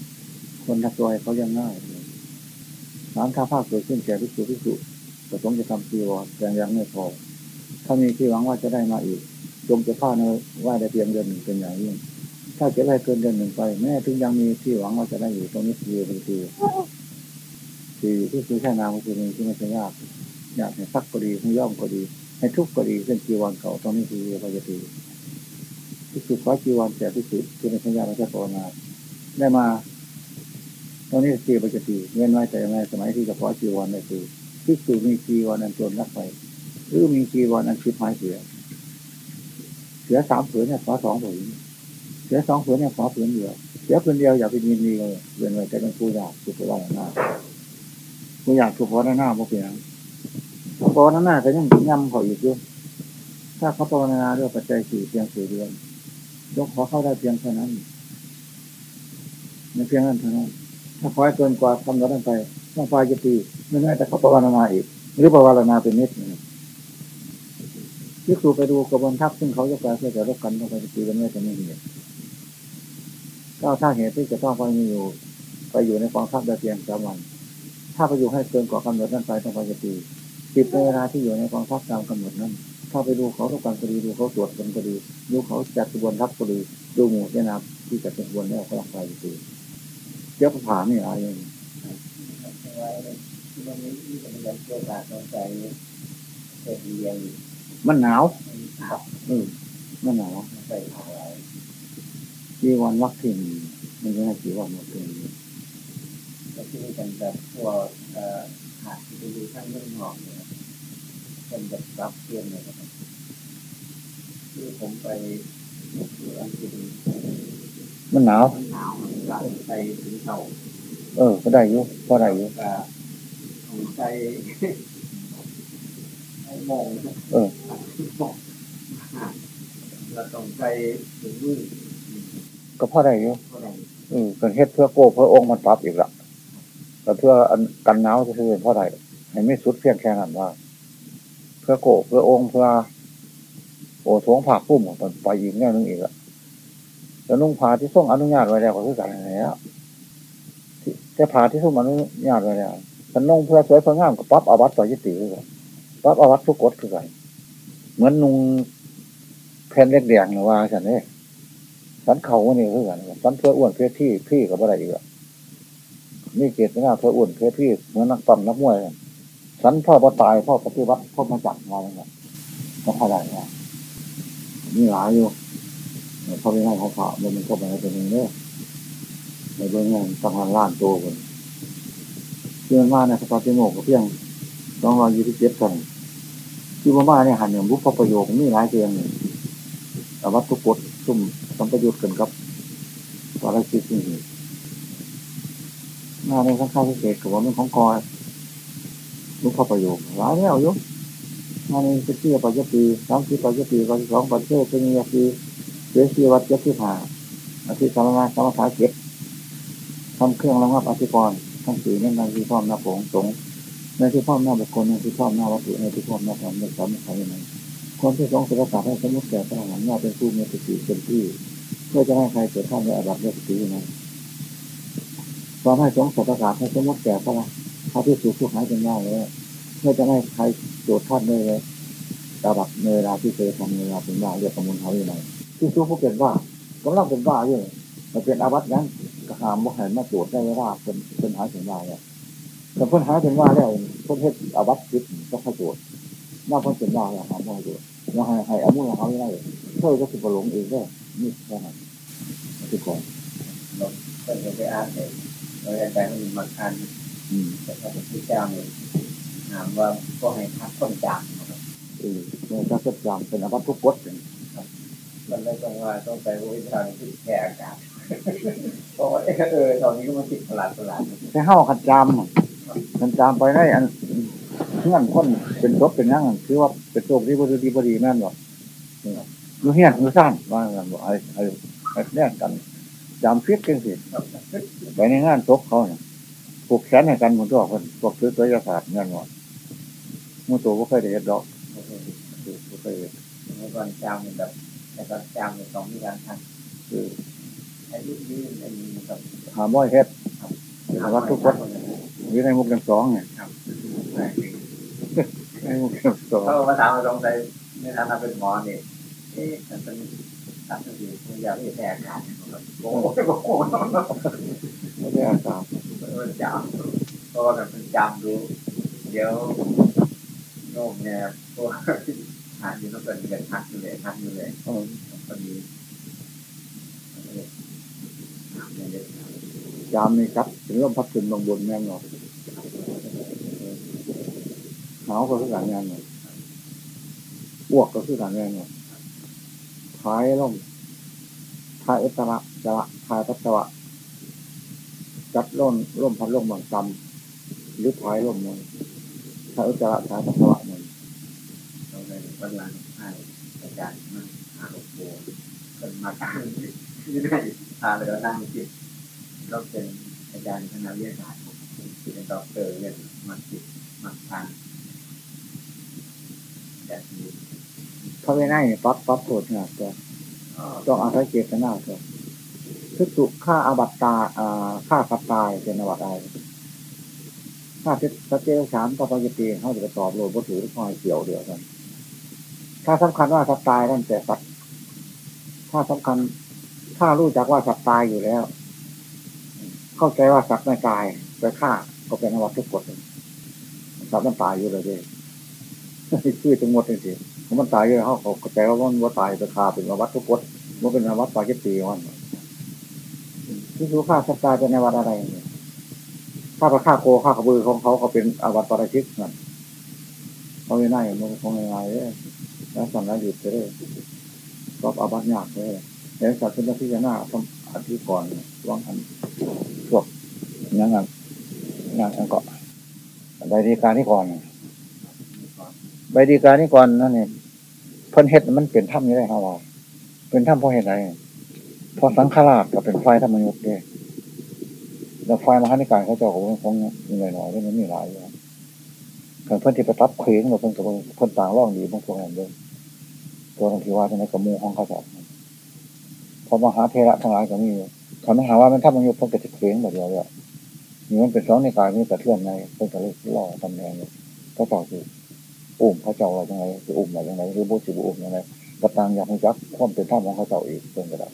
คนทักตัวให้เขายังง่าย สารข้าภาคเกิดขึ้นแก่พิสุพิสุประสงค์จะทำจีวรแต่ยังไม่พอ ถ้ามีที่หวังว่าจะได้มาอีกจงจะฆ่าในว่าได้เพียงเดือนหนึ่งเป็นอย่างยิ่ง ถ้าจะได้เกินเดือนหนึ่งไป แม้ถึงยังมีที่หวังว่าจะได้อยู่ตรงนี้คือคือคือที่คือแค่นามคือที่ไม่ใช่ยากอยากให้ซักก็ดีให้ย่อมก็ดี ให้ทุกก็ดีเช่นจีวรเก่าตรงนี้คือปฏิทีที่สุดขอจีวรแต่ที่สุดคือในสัญญาไม่ใช่ภาวนาได้มา ตอนนี้คือปฏิทีเงินไว้แต่ในสมัยที่จะขอจีวรได้คือที่สุดมีจีวรอันตนรักไปหรือมีจีวรอันคิดหายเสีย เสียสามผืนเนี่ยขอสองผืนเสียสองผืนเนี่ยขอผืนเดียวเสียผืนเดียวอย่าไปยินดีเลยเวียนไว้แต่เป็นผู้อยากสุขว่าหน้าผู้อยากสุขว่าหน้าเพราะเพียงภาวนาแต่ยังย่ำเขาอีกอยู่ถ้าเขาภาวนาด้วยปัจจัยสี่เพียงสี่เดือนยกขอเข้าได้เพียงเท่านั้นในเพียงนั้นเท่านั้น ถ้าขอให้เกินกว่าคำนั้นไปต้องไฟจะตีไม่แน่แต่เขาภาวนาอีก หรือภาวนาเป็นนิดที่ครูไปดูกระบวนทัพซึ่งเขาจะแปลเพื่อจะรบกันต้องไปตีกันไม่จะไม่เหตุก็ถ้าเหตุที่จะต้องไปมีอยู่ ไปอยู่ในกองทัพได้เพียงสามวัน ถ้าไปอยู่ให้เกินกว่าคำหนดนั้นไปต้องไปจะตีติดเวลาที่อยู่ในกองทัพตามกำหนดนั้นถ้าไปดูเขาทุกการคดีดูเขาตรวจเป็นคดีดูเขาจัดกระบวนทัพคดีดูหมู่เจ้านาที่จัดเป็นกระบวนแล้วก็ต้องไปจ้าผ่านี่อะไรอย่างมันมีที่มันยังเกิดการสนใจเกิดเรียมันหนาวครับอืมันหนาวไปทำอะไรจีวันวัคซีนมันจะให้จีวันวัคซีนก็คือกันแบบพวกเอ่อหาที่ดูข้างเรื่องหอกเนี่ยเป็นแบบรับเพียนเลยครับคือผมไปอังกฤษ มันหนาวหนาวไปถึงเต่าเออ ก็ได้อยู่พอได้อยู่ก็ผมไปไอ้โมงเออโมงเราต้องไปถึงมือก็พอได้อยู่เท่าไหร่เออกันเฮ็ดเพื่อโก้เพื่อองค์มันปรับอีกละแต่เพื่ออันกันหนาวจะคือเพราะใดให้ไม่สุดเพียงแค่นั้นว่า เพื่อโก้เพื่อองค์เพื่อ โอทวงผักพุ่มมันไปอีกแนวนึงอีกละ แล้วนุ่งผ้าที่ส่งอนุญาตไว้แล้วก็คือกันแล้วที่แต่ผ้าที่ส่งอนุญาตไว้แล้วมันนุ่งเพื่อสวยเพื่องามกับปั๊บอาวัตต่อยิติคือกันปั๊บอาวัตทุกกฎคือกันเหมือนนุ่งแผ่นเล็กแดงหรือว่าฉันเนี่ยสันเข่าวันนี้คือกันสันเพื่ออ้วนเพื่อที่พี่กับอะไรอีกอะนี่เกตหน้าเพื่ออ้วนเพื่อที่เหมือนนักปั่นนักมวยกันสันพ่อพอตายพ่อปฏิวัติพ่อมาจักงานกันก็พอได้นะมีหลายอยู่ พ่อไม่ได้เขาผ่ามันมันก็ไปเป็นอย่างนี้ในเบื้องงาตั้งหันล้านโตกันเพื่อนมาเนี่ยสตาร์ทิโมกก็เพียงสองร้อยยี่สิบเจ็ดกันที่ว่ามาเนี่ยหันอย่างบุพประโยคมีหลายเตียงแต่ว่าทุกฎซุ่มสัมประโยชน์กันกับวาระจิตนี่งาในข้างข้าพิเศษกับว่ามันของกอยลูกพ่อประโยคหลายแล้วยุงาในเป็นที่ปัจจุบันสามสิบปัจจุบันสองปัจจุบันเป็นยาคือ เสียชีวัตเจ็ดที่ผ่าอาทิตย์สารนาสารสาเก็บทำเครื่องรองรับอธิกรทั้งสี่นั่นในที่พ่อมหน้าผงสงในที่พ่อมหน้าบุคคลในที่พ่อมหน้าวัตถุในที่พ่อมหน้าธรรมในสามในใครในคนที่สองสุรศักดิ์ให้สมมติแก่พระอรหันต์ว่าเป็นผู้มีสติเป็นที่ เพื่อจะให้ใครเกิดข้ามในอาบัติเรื่องสติในความให้สงสัตกาศให้สมมติแก่พระพระที่สูผู้หายเป็นได้เลยเพื่อจะให้ใครโจทย์ท่านได้เลยอาบัติในเวลาที่เคยทำในเวลาเป็นบ้าเรียกสมุนเขาอยู่ไหน ที่สูผู้เป็นบ้ากำลังเป็นบ้าอยู่มันเป็นอาบัตินั้นกระหามบ่หันมาโจทย์ได้เวลาเป็นเป็นหายถึงได้เนี่ยแต่เพิ่นหายถึงว่าแล้วเพิ่นเฮ็ดอาบัติคิดก็ให้โจทย์น่าเพิ่นเป็นบ้าอย่างหาบ่ให้โจทย์ว่าให้ให้อามุลเขาไม่ได้เท่าก็สิบหลงเองก็นี่แค่นั้นทุกคนก็จะไปอ่านเลยโดยอาจารย์มันมาคันอืมแต่พระพุทธเจ้าเนี่ยถามว่าก็ให้พักต้นจากนะครับเออเนี่ยจะจะจำเป็นอาวัตทุกกฎ มันเลยต้องว่าต้องไปวิชาที่แค่อากาศเพราะว่าเออตอนนี้ก็มันติดประหลาดประหลาดแค่ห้าขัดจำขัดจำไปได้อันเงื่อนคนเป็นรถเป็นนั่งคือว่าเป็นโชคที่บริดีบริแม่นหรอกดูเฮียนดูสั้นว่ากันบอกไอ้ไอ้ไอ้เนี่ยกันจำฟิตกันสิไปในงานศพเขาเนี่ยผูกแขนให้กันหมดตัวคนพวกซื้อตัวยาศาสตร์เงินหมดมือตัวก็เคยได้ดอกก็เคยเมื่อก่อนจำแบบ แต่ก็จำในสองมีการทคือำอายุยืนอายุแบบหาบ่อยเฮ็ดหาวัดทุกคนอยู่ในมุกเล่มสองไงในมุกเล่มสองเขามาถามมาตรงใจในฐานะเป็นหมอเนี่ยเอ๊ะมันเป็นทำสิ่งที่อยากให้แตกขาดโอ้โหโอ้โหไม่ได้อาสามันจำเพราะว่ามันจำดูเดี๋ยวโน้มเนี่ยพว กหาอยู่ต้องเป็นเกิดทักอยู่เลยทักอยู่เลยพอดียามนี่ครับถึงเริ่มพัดขึ้นลงบนแม่งหรอกหนาวก็คือการงานหน่อยอ้วกก็คือการงานหน่อยท้ายล่มท้ายอุตระจะละท้ายปัสสาวะจัดล่มล่มพัดล่มบางกำหรือท้ายล่มมันท้ายอุตระท้ายปัสสาวะมันเราเลย วันหลังให้อาจารย์มาหาหลวงปู่เป็นมาการที่ได้พาไปแล้วนั่งจิตก็เป็นอาจารย์คณะวิทยาศาสตร์เป็นด็อกเตอร์เรื่องมาจิตมาทางแบบนี้พระเวไนเนี่ยปั๊บปั๊บโทษหนักตัวต้องอาศัยเจตนาตัวทุกสุฆ่าอาบัตตาอ่าฆ่าสัตตายเป็นอาบัตอะไรถ้าสัจเจสามต่อไปจะตีเขาจะตอบโลดวัตถุที่คอยเกี่ยวเดียวกัน ถ้าสำคัญว่าสัตว์ตายนั่นแต่สัตว์ถ้าสำคัญ ถ้ารู้จักว่าสัตว์ตายอยู่แล้ว เข้าใจว่าสัตว์ไม่ตายไปฆ่าก็เป็นวัตทุกกฎสัตว์มันตายอยู่เลยเด้ชื่อจังหวัดจริงๆมันตายอยู่แล้วเขาเข้าใจว่ามันว่าตายไปฆ่าเป็นวัตทุกกฎมันเป็นวัตปาเกตตีวันที่รู้ฆ่าสัตว์ตายเป็นวัตอะไรเนี่ยถ้าไปฆ่าโคฆ่ากระบือของเขาเขาเป็นอาวัตปาราชิกนั่นเขาไม่น่ามันคงง่ายๆเลย แล้วสั่งแล้หยุดไปเลยรอบอาบัตยากเลยเห็นสัตว์เป็นที่จะหน้าต้องอธิก่อนวางอันพวกงานงานอันเกาะใบดีการที่ก่อนใบดีการนี่ก่อนนั่นเองเพิ่นเฮ็ดมันเป็นถ้ำนี่ได้ครับว่าเป็นถ้ำเพราะเหตุใดเพราะสังขารก็เป็นไฟธรรมยุทธ์ด้วยแล้วไฟมหานิกายเขาเจ้าก็คงมีหน่อยๆด้วยมันมีหลายอย่าง เพิ่อนที่ไปตับเขงเราเพิ่นกับเพิ่อนต่างร่องดีบางพวกนั้นเลยตัวบางทีว่าในกระมูของเขาจะพอมหาเทระทั้งหลายก็มีคำหาว่ามันธรรมยุทธ์เพิ่นก็จะเขงแบบเดียวเลยนี่มันเป็นสองในกายนี่กระเทือนในเพิ่นก็เลยล่อตำแหน่งเลยก็ต่อคืออุ้มพระเจ้าอะไรยังไงคืออุ้มอะไรยังไงหรือบุตรบุอุ้มยังไงกระตังอยากให้จักความเป็นท่าของพระเจ้าอีกเพิ่นก็ได้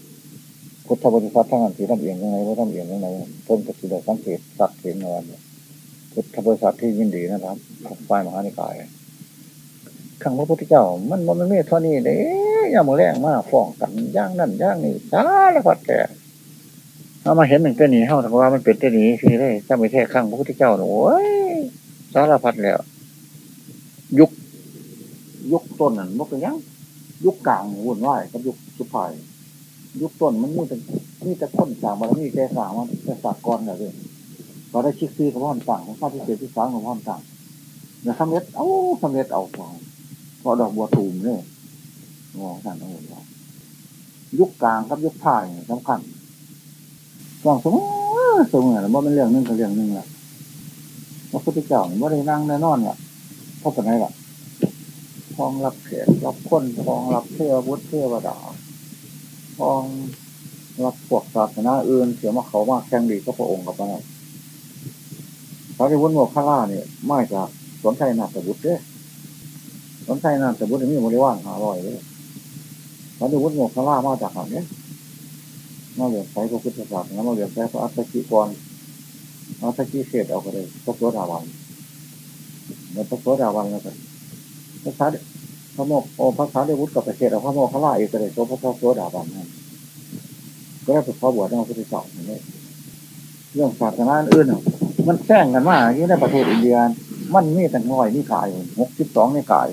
พุทธบริษัททั้งนั้นที่ทำเอียงยังไงว่าทำเอียงยังไงเพิ่นก็สิได้สังเกตสักเห็นอะไร พุทธบริษัทที่ยินดีนะครับฝ่ายมหานิกายขังพระพุทธเจ้า มันมันไม่เท่านี้เด้ย่ามือแรงมากฟ้องกันย่างนั่นย่างนี่สารพัดแก่เอามาเห็นหนึ่งเต้นหนีเฮาแต่ว่ามันเป็นเต้นหนีคือได้ถ้าไม่แท้ขังพระพุทธเจ้าโอ้ยสารพัดแล้ว ยุคยุคต้นนั่นมันเป็นยังยุคกลางวุ่นวายกับยุคสุดท้ายยุคต้นมันมีแต่มีแต่คนสามบารมีแต่สามวันแต่สากรอะไรเลย เราได้ชิกซีกับพ่อมต่างของข้าที่เศษที่สามของพ่อมต่างเนี่ยสำเร็จเอาสำเร็จเอาพอพอดอกบัวตูมเนี่ยงอสั่นเอาเลยยุคกลางกับยุคท้ายสำคัญสองสมสมอแล้วว่าเป็นเรื่องนึงกับเรื่องนึงแหละพระพุทธเจ้าไม่ได้นั่งแน่นอนแหละเพราะอะไรล่ะทองรับเขตรับคนทองรับเทวบุตรเทวดาทองรับพวกศาสนาอื่นเสียมาเขามากแข่งดีก็พระองค์กับอะไร พระที่วุฒโมฆะล่าเนี่ยไม่จากสนใจนาตบุตรเด้สนใจนาตบุตรนี่บริวารหาลอยเลยพระที่วุฒโมฆะล่ามาจากไหนเนี่ยมาเหลือใช้พระพุทธศาสนามาเหลือใช้พระอัตถกิกรอัตถกิเศษเอาไปเลยพระโสดาบันแล้วพระโสดาบันแล้วกันภาษาพระโมกโอภาษาเดวุฒิกับประเทศเอาพระโมกขล่าอีกเลยโซพระโสดาบันนั่นก็ได้ไปขอบวชในพระพุทธเจ้าเนี่ยเรื่องศาสนาอื่น มันแซงกันมากที่ในประเทศอินเดีย มันมีแต่ง่อยนี่กายหกสิบสองนี่กาย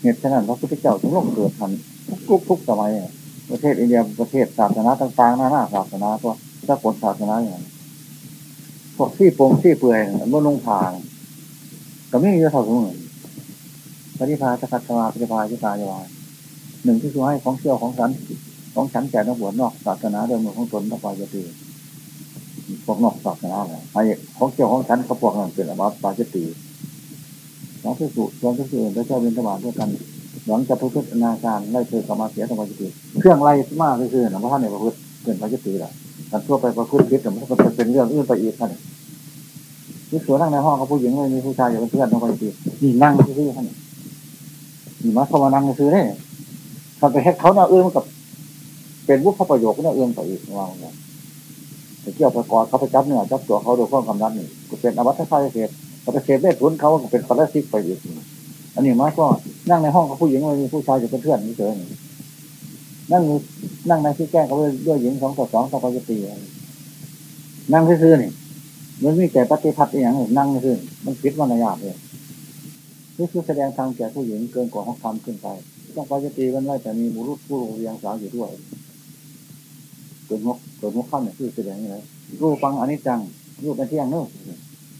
เหตุฉะนั้นพระพุทธเจ้าถึงลงเกิดทันทุกทุกสมัยประเทศอินเดียประเทศศาสนาต่างๆหน้าหน้าศาสนาตัวถ้าผลศาสนาอย่างพวกที่ปงที่เปื่อยมันลงทางก็ไม่มีเท่าไหร่ปฏิภาจะคัดสมาปฏิภาจิตายาหนึ่งที่ช่วยให้ของเชี่ยวของฉัน ของฉันแก่นักบวชนอกศาสนาเดิมของตนต่อไปจะดี พวกนอกศาสนาเนี่ยไอ้ของเกี่ยวของฉันเขาพวกนั้นเป็นอวัตปาจิตีสองที่สุสองที่สุพระเจ้าเป็นธบาลด้วยกันหลังจะพระพุทธนาการไล่เธอกมาเสียธรรมจิตีเครื่องไล่มากก็คือนะพระท่านในพระพุทธเป็นปาจิตีแหละการทั่วไปพระพุทธคิดแต่มันก็เป็นเรื่องอื่นไปอีกท่านที่สวนนั่งในห้องกับผู้หญิงไม่มีผู้ชายอยู่เป็นเพื่อนธรรมจิตีนี่นั่งที่ท่านนี่มาเข้ามานั่งซื้อเนี่ยทำไปให้เขาหน้าเอื้อมกับเป็นวุฒิประโยคหน้าเอื้อมไปอีกว่าเนี่ย เกี่ยวกับกอดเขาไปจับเนื้อจับตัวเขาโดยข้อกำนันนี่ก็เป็นอวัตารเศษเขาไปเศษเมทุนเขาก็เป็นปรสิกไปอีกอันนี้มาก็นั่งในห้องกับผู้หญิงมีผู้ชายอยู่เป็นเพื่อนนี่เฉยนั่งนั่งในที่แก้งเขาด้วยหญิงสองต่อสองต่อไปจะตีนั่งซื่อๆนี่มันมีแต่ปฏิพัทธ์อย่างหนึ่งนั่งซื่อมันคิดว่านายาเลยนี่คือแสดงทางแก่ผู้หญิงเกินกว่าห้องคำขึ้นไปต้องไปจะตีกันไล่แต่มีบุรุษผู้เรียงสาวอยู่ด้วยเกิดงก เกิดงกข้ามเนี่ยคือแสดงอย่างไรรูปฟังอนิจจัง รูปเป็นเที่ยงเนู้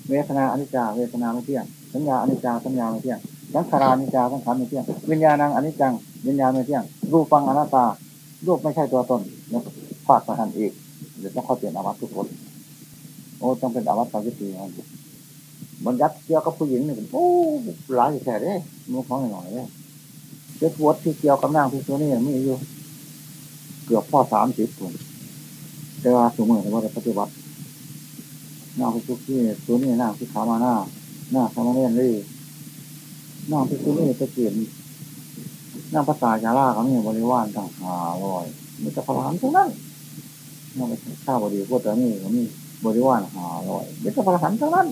เวทนาอนิจจา เวทนาไม่เที่ยง สัญญาอนิจจา สัญญาไม่เที่ยง สังขารานิจจา สังขารไม่เที่ยง วิญญาณังอนิจจัง วิญญาณไม่เที่ยง รูปฟังอนัตตา รูปไม่ใช่ตัวตนเนี่ยฟาดประหันอีก เดี๋ยวต้องเข้าเปลี่ยนอาวัตทุกคน โอ้ต้องเป็นอาวัตตาวิตีมันมันยัดเกี่ยวกับผู้หญิงนี่โอ้หลายแค่เด้มันของหน่อยเด้เจ้าวัดที่เกี่ยวกับนางพิษุนี่มีอยู่ เกือบพ่อสามสิบคน แต่ว่าสมมติว่าปฏิบัตินางพิษุนี่ตัวนี้นางพิขามาหน้าหน้าสมาเนียนเลยนางพิษุนี่จะเปลี่ยนนางภาษาจาราเขาเนี่ยบริวารต่างหาลอยมันจะพลานทั้งนั้นนางไปข้าวบดีพวกแต่นี่เขามีบริวารหาลอยมันจะพลานทั้งนั้น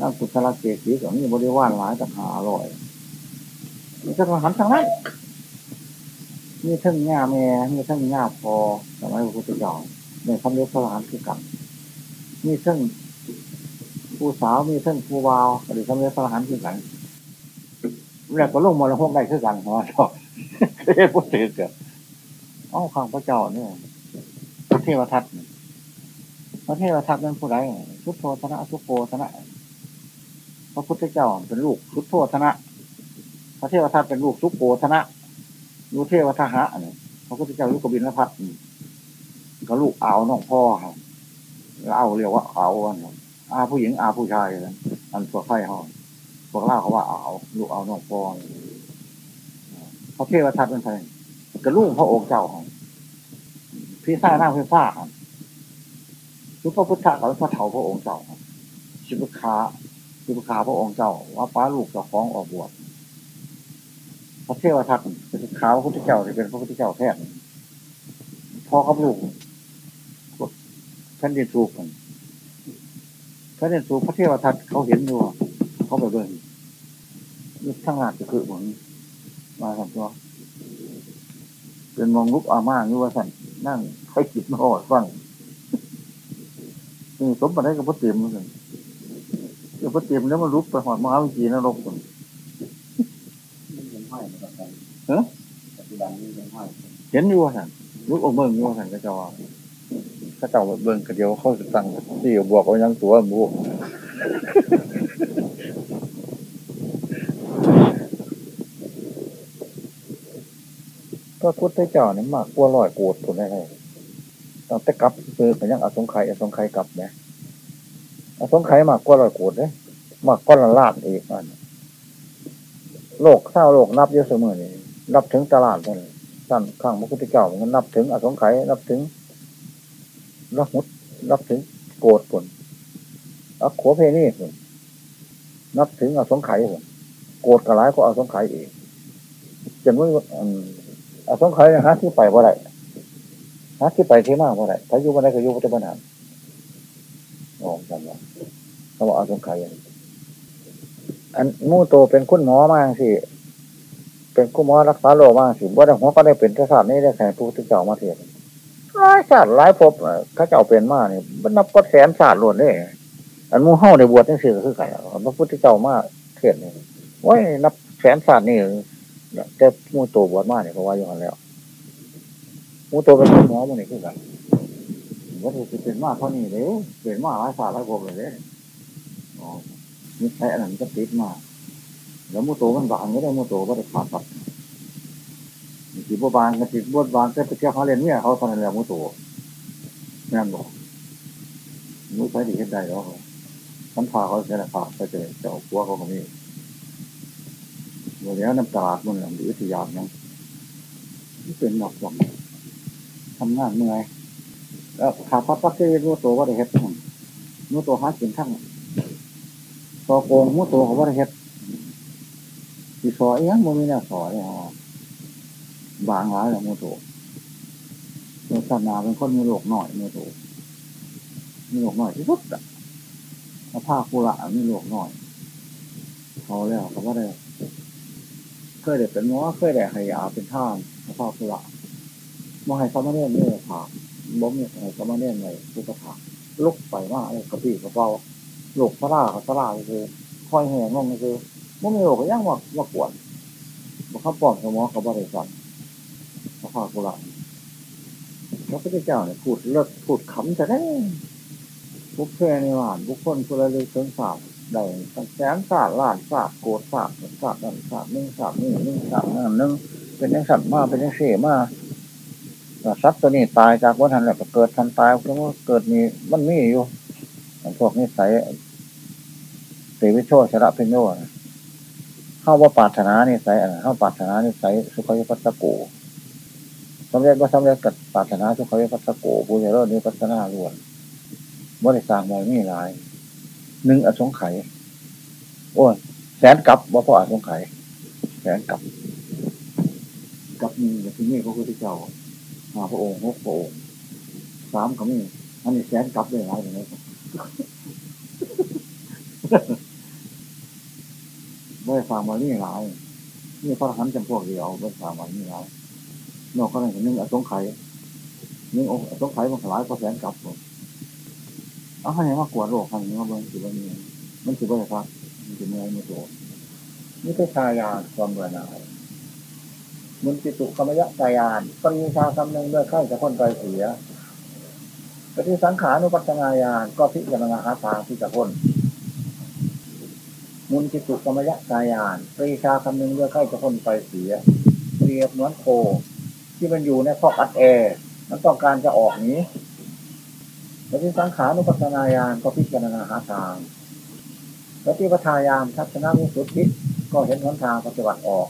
นางกุศลเกศีก็มีบริวารหลายต่างหาลอยมีทั้งหันทั้งนั้น มีทั้งง่าแม่มีทั้งง่าพอสมัยพระพุทธเจ้าในคำเรียกพระหานคือกันมีทั้งผู้สาวมีทั้งผู้วาวหรือคำเรียกพระหานคือกันแล้วก็ลงมรหกได้คือกันเพราะว่าเฮ้ยพูดถึงเกิดอ้าข้างพระเจ้าเนี่ยพระเทวทัตพระเทวทัตนั้นผู้ใดสุทโธธนะสุดโภธนะพระพุทธเจ้าเป็นลูกสุทโธธนะพระเทวทัตเป็นลูกสุดโภธนะ ลูกเทวทหะเนี่ยพระพุทธเจ้าลูกกบินพัฒน์ก็ลูกอ่าวน้องพ่อครับเอาเรียกว่าอ่าวอันอาผู้หญิงอาผู้ชายอันตัวไข่ห้องพวกเล่าเขาว่าเอาลูกเอาน้องพ่อพระเทวทัตเป็นใครกระลูกพระองค์เจ้าของพี่ซ่าหน้าพี่ซ่าครับชุดพระพุทธกับพระเถาพระองค์เจ้าชิบุคาชิบุคาพระองค์เจ้า ว่าป้าลูกจะฟ้องออกบวช พระเทวทัตเป็นขาวพระพุทธเจ้าจะเป็นพระพุทธเจ้าแท้พ่อกับลูกท่านเรียนสูกันท่านเรียนสูพระเทวทัตเขาเห็นอยู่เขาไปเบิ่งยุทั้งหลาดจะคือเหมือนมาสัมตัวเป็นมองลุกอาม่าอยู่ว่าสั่นนั่งให้จิตโหดฟังนี่สมบัติให้กับพระเตรียมเหมือนกันพระเตรียมแล้วมันลุกไปหอดมหาวิจีนรกคน เฮ้เห็นอยู่ว่าสันลุกอมเบิ่งอยู่ว่าสันก็จะว่าถ้าเจ้าเบิ่งก็เดียวเขาสั่งที่บวกเอายังตัวหมูก็พุทธเจ้าเนี่ยมากกว่าร้อยโกดคนได้เลยตอนแต่กลับคือเป็นยังอสงไขยอสงไขยกลับเนี่ยอสงไขยมากกว่าร้อยโกดเลยมากกว่าละลาดอีกอัน โลกเศร้าโลกนับเยอะเสมอนี่นับถึงตลาดคนสั้นข้างพระพุทธเจ้ามันนับถึงอสงไขยนับถึงรับมุดนับถึงโกดผลอักขัวเพนี่ผลนับถึงอสงไขยผลโกดกระไรก็อสงไขยเองจนว่าอสงไขยหาที่ไปว่าไรหาที่ไปที่มากว่าไรถ้าอยู่วันไหนก็อยู่วัฏบันหารมองจำว่าเขาบอกอสงไขย อันมู่โตเป็นคุณหมอมากสิเป็นคุณหมอรักษาโรคมากสิว่าได้หัวก็ได้เป็นทศาสตร์นี่ได้แข่งพระพุทธเจ้ามาเทียนหลายศาสตร์หลายภพเขาเจ้าเป็นมากนี่มันนับก็แสนศาสตร์ล้วนเลยอันมู่เฮ้าในบวชนี่สิคือไงพระพุทธเจ้ามากเทียนนี่ว่านับแสนศาสตร์นี่แต่มูโตบวชมากเนี่ยเพราะว่าอย่างนั้นแล้วมูโตเป็นคุณหมอมันนี่คือกันว่าถูกเป็นมากเท่านี้เลยเป็นมากหลายศาสตร์หลายภพเลยเลย อ๋อนี่แค่นั้นก็ติดมาก แล้วมูโตมันบางก็ได้มูโตก็ได้ขาดตัดจีบวานกับจีบวบานก็ไปเที่ยวเขาเรียนเนี่ยเขาตอนนั้นแล้วมูโตนั่นบอกมุ้ยไปดีเห็นได้หรอฉันพาเขาเสียละพาไปเจอเจ้าปัวเขาก็มีวันนี้น้ำตาดมันหรือวิทยายังเป็นหนักหวังทำงานเมื่อยแล้วขาพับปักเกยรู้ตัวว่าได้เห็ดทั้งรู้ตัวหากินทั้ง ตอโกงรู้ตัวเขาว่าเห็ดสีสอยยังมันมีแนวสอยอ๋อบางร้ายแล้วมูโตเราศาสนาเป็นคนมีโลกหน่อยมูโตมีโลกหน่อยที่สุดอะพระภาคกุระมีโลกหน่อยเขาแล้วเขาว่าได้เคยเด็ดเป็นหมอเคยได้ให้ยาเป็นท่านพระภาคกุระมาให้เขามาเล่นเนี่ยถาบ่มีให้เขามาเล่นเลยผู้กระถาลุกไปว่าอะไรกระปี้กระเป๋า โลกสลากับสลาคือคอยแห่งงคือมันมีโลกก็ยังว่ามากวนมาเขาปอนสมอเขาบริสัทพระภาคกุระพระพุทธเจ้าเนี่ยพูดเลิศพูดขำจะได้บุคเพในหวานบุคคลผู้ระลึกถึงศาสตร์ได้ตั้งแสนศาสตร์ล้านศาสตร์โกดศาสาสตร์นั่นศาสตร์นึ่งศาสตร์นี่นึ่งศาสตร์นั่นนึ่งเป็นยังสัตว์มาเป็นยังเสมาสัตว์ตัวนี้ตายจากวัฏทันแล้วก็เกิดทันตายเพราะว่าเกิดมีมันมีอยู่พวกนี้ใส่ เตวิโชชระเพ็ญโยเข้าว่าปาถนานี่ใส่อะไรเข้าปาถนานี่ใส่สุขยปัสสโกสำเร็จว่าสำเร็จกับปาถนาสุขยปัสสโกปุญญโรนี้ปัสนาล้วนบริสร้างมอยมีหลายหนึ่งอสงไขยโอ้ยแสนกับว่าพออสงไขยแสนกับกับหนึ่งกับที่นี่พระพุทธเจ้ามาพระองค์หกพระองค์สามก็มีอันนี้แสนกับเลยหลายอย่างนี้ บริสางมอยมีหลายนี่พระหันจำพวกเดียวบริสางมอยมีหลายนอกจากนั้นหนึ่งอสงไขยนึ่งองค์อสงไขยมันหลายก็แสนกลับผมเอาให้มากวดโลกทางนี้มาเบิ่งสิว่ามีมันสิบ่ได้ครับมันสิเมื่อยมือโตนี่เป็นชายาความเบื่อหน่ายมุนติตุกรรมยะกายานปริชาคำหนึ่งด้วยข้าจะพ้นไปเสียปฏิสังขานุปัสนาญาณก็พิจารณาหาทางที่จะพ้น มุนติตุกรรมยะกายานปริชาคำนึ่งด้วยข้จะพ้นไปเสียเปรียบเหมือนโคที่มันอยู่ในคอกอัดแอร์มันต้องการจะออกนี้ปฏิสังขานุปัสนาญาณก็พิจารณาหาทางปฏิปทาญาณทัศนวิสุทธิก็เห็นหนทางปฏิบัติออก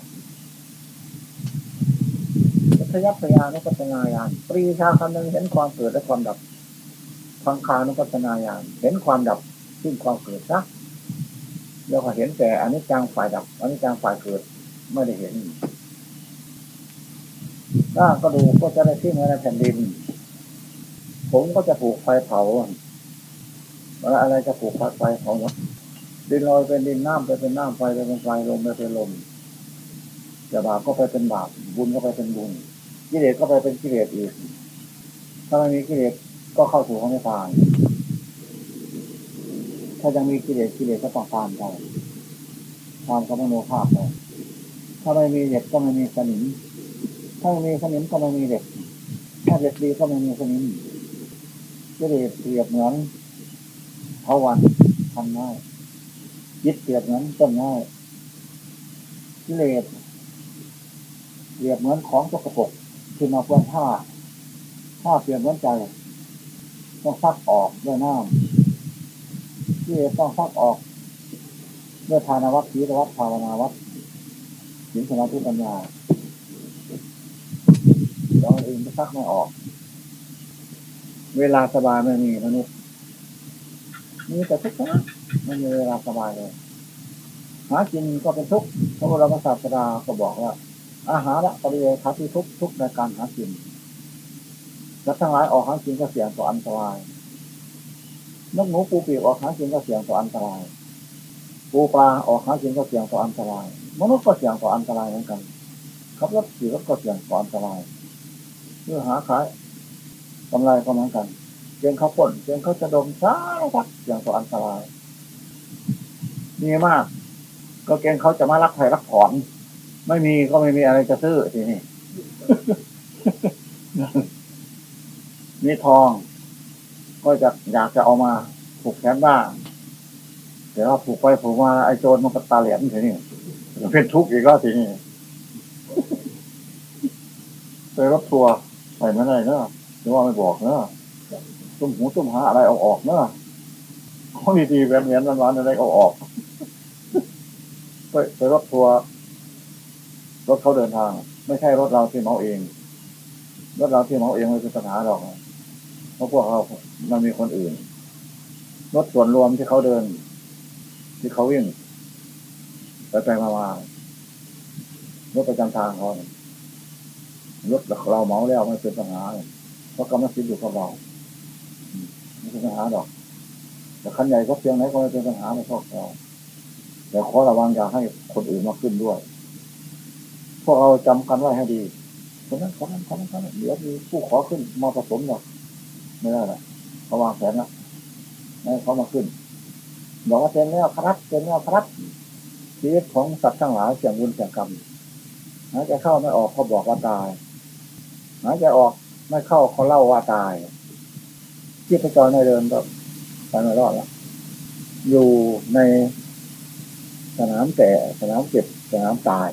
ปัจยัพยานุปัสนาญาณปรีชาคำนึงเห็นความเกิดและความดับฟังคานุปัสนาญาณเห็นความดับซึ่งความเกิดนะ เราก็เห็นแต่อันิจจังฝ่ายดับอนิจจังฝ่ายเกิดไม่ได้เห็นถ้าก็ดูก็จะได้ที่ในแผ่นดิน ผมก็จะผูกไฟเผาเวลาอะไรจะผูกไฟเผาดินลอยเป็นดินน้ำไปเป็นน้ำไฟไปเป็นไฟลมไปเป็นลมจะบาปก็ไปเป็นบาปบุญก็ไปเป็นบุญกิเลสก็ไปเป็นกิเลสอีกถ้าไม่มีกิเลสก็เข้าสู่ของไม่ตาย ถ้ายังมีกิเลสกิเลสก็ต้องตามไปตามก็ไม่โนภาพไปถ้าไม่มีเหล็กก็ไม่มีสนิม ถ้าไม่มีสนิมก็ไม่มีเหล็ก ถ้าเหล็กดีก็ไม่มีสนิมกิเลสเปรียบเหมือนเทวันทำง่ายยึดเปรียบเหมือนต้นง่ายกิเลสเปรียบเหมือนของสกปรกที่มาเพื่อผ้าผ้าเปรียบเหมือนใจต้องซักออกด้วยน้ำ กิเลสต้องซักออกด้วยทานวัตถีวัตภาวนาวัตสิสมาธิปัญญาเราเองก็ซักไม่ออก เวลาสบายไม่มีมนุษย์มีแต่ทุกข์นะไม่มีเวลาสบายเลยหากินก็เป็นทุกข์พระบรมศาสดาก็บอกว่า อาหารละปริเวทัที่ทุกทุกในการหากินสัตว์ทั้งหลายออกหากินก็เสี่ยงต่ออันตราย นกหนูปูปีกออกหากินก็เสี่ยงต่ออันตราย ปูปลาออกหากินก็เสี่ยงต่ออันตรายมนุษย์ก็เสี่ยงต่ออันตรายเหมือนกันขับรถขี่รถก็เสี่ยงต่ออันตรายเพื่อหาขายกำไรก็เหมือนกันเสียงเขาพ่นเสียงเขาจะดมช้าพักอย่างตัวอันตรายมีมาก ก็เกณฑ์เขาจะมารักใครรักถอน ไม่มีก็ไม่มีอะไรจะซื้อทีนี้มีทอง ก็จะอยากจะเอามาผูกแขนบ้างแต่ว่าผูกไปผูกมาไอ้โจรมันก็ตาเหลี่ยมทีนี้เป็นทุกข์อีกแล้วทีนี้ไปรถทัวร์ไปไม่ได้เนอะหรือว่าไม่บอกเนอะตุ้มหูตุ้มหาอะไรเอาออกเนอะของดีๆแบบเหมือนหวานๆอะไรเอาออกไปไปรถทัวร์รถเขาเดินทาง ไม่ใช่รถเราที่เมาเองรถเราที่เมาเองไม่เป็นปัญหาหรอก เพราะพวกเรา มันมีคนอื่นรถส่วนรวมที่เขาเดิน ที่เขาวิ่งไปไปมามารถประจำทางเขารถเราเมาแล้วไม่เป็นปัญหาเพราะกำลังคิดอยู่กับเราไม่เป็นปัญหาดอก แต่คันใหญ่ก็เพียงไหนก็ไม่เป็นปัญหาในพวกเราแต่ขอระวังอย่าให้คนอื่นมาขึ้นด้วย พวกเราจำกันไว้ให้ดีคนนั้นคนนั้นคนนั้นคนนั้นเดี๋ยวมีผู้ขอขึ้นมาผสมหรอก ไม่ได้หรอกเขาวางแผนละให้เขามาขึ้นบอกว่าเป็นแนวครับเป็นแนวครับชีวิตของสัตว์ทั้งหลายเสี่ยงบุญเสี่ยงกรรมหายใจเข้าไม่ออกเขาบอกว่าตายหายใจออกไม่เข้าเขาเล่าว่าตายที่พระจอในเดินก็ไปไม่รอดละอยู่ในสนามแต่สนามเจ็บสนามตาย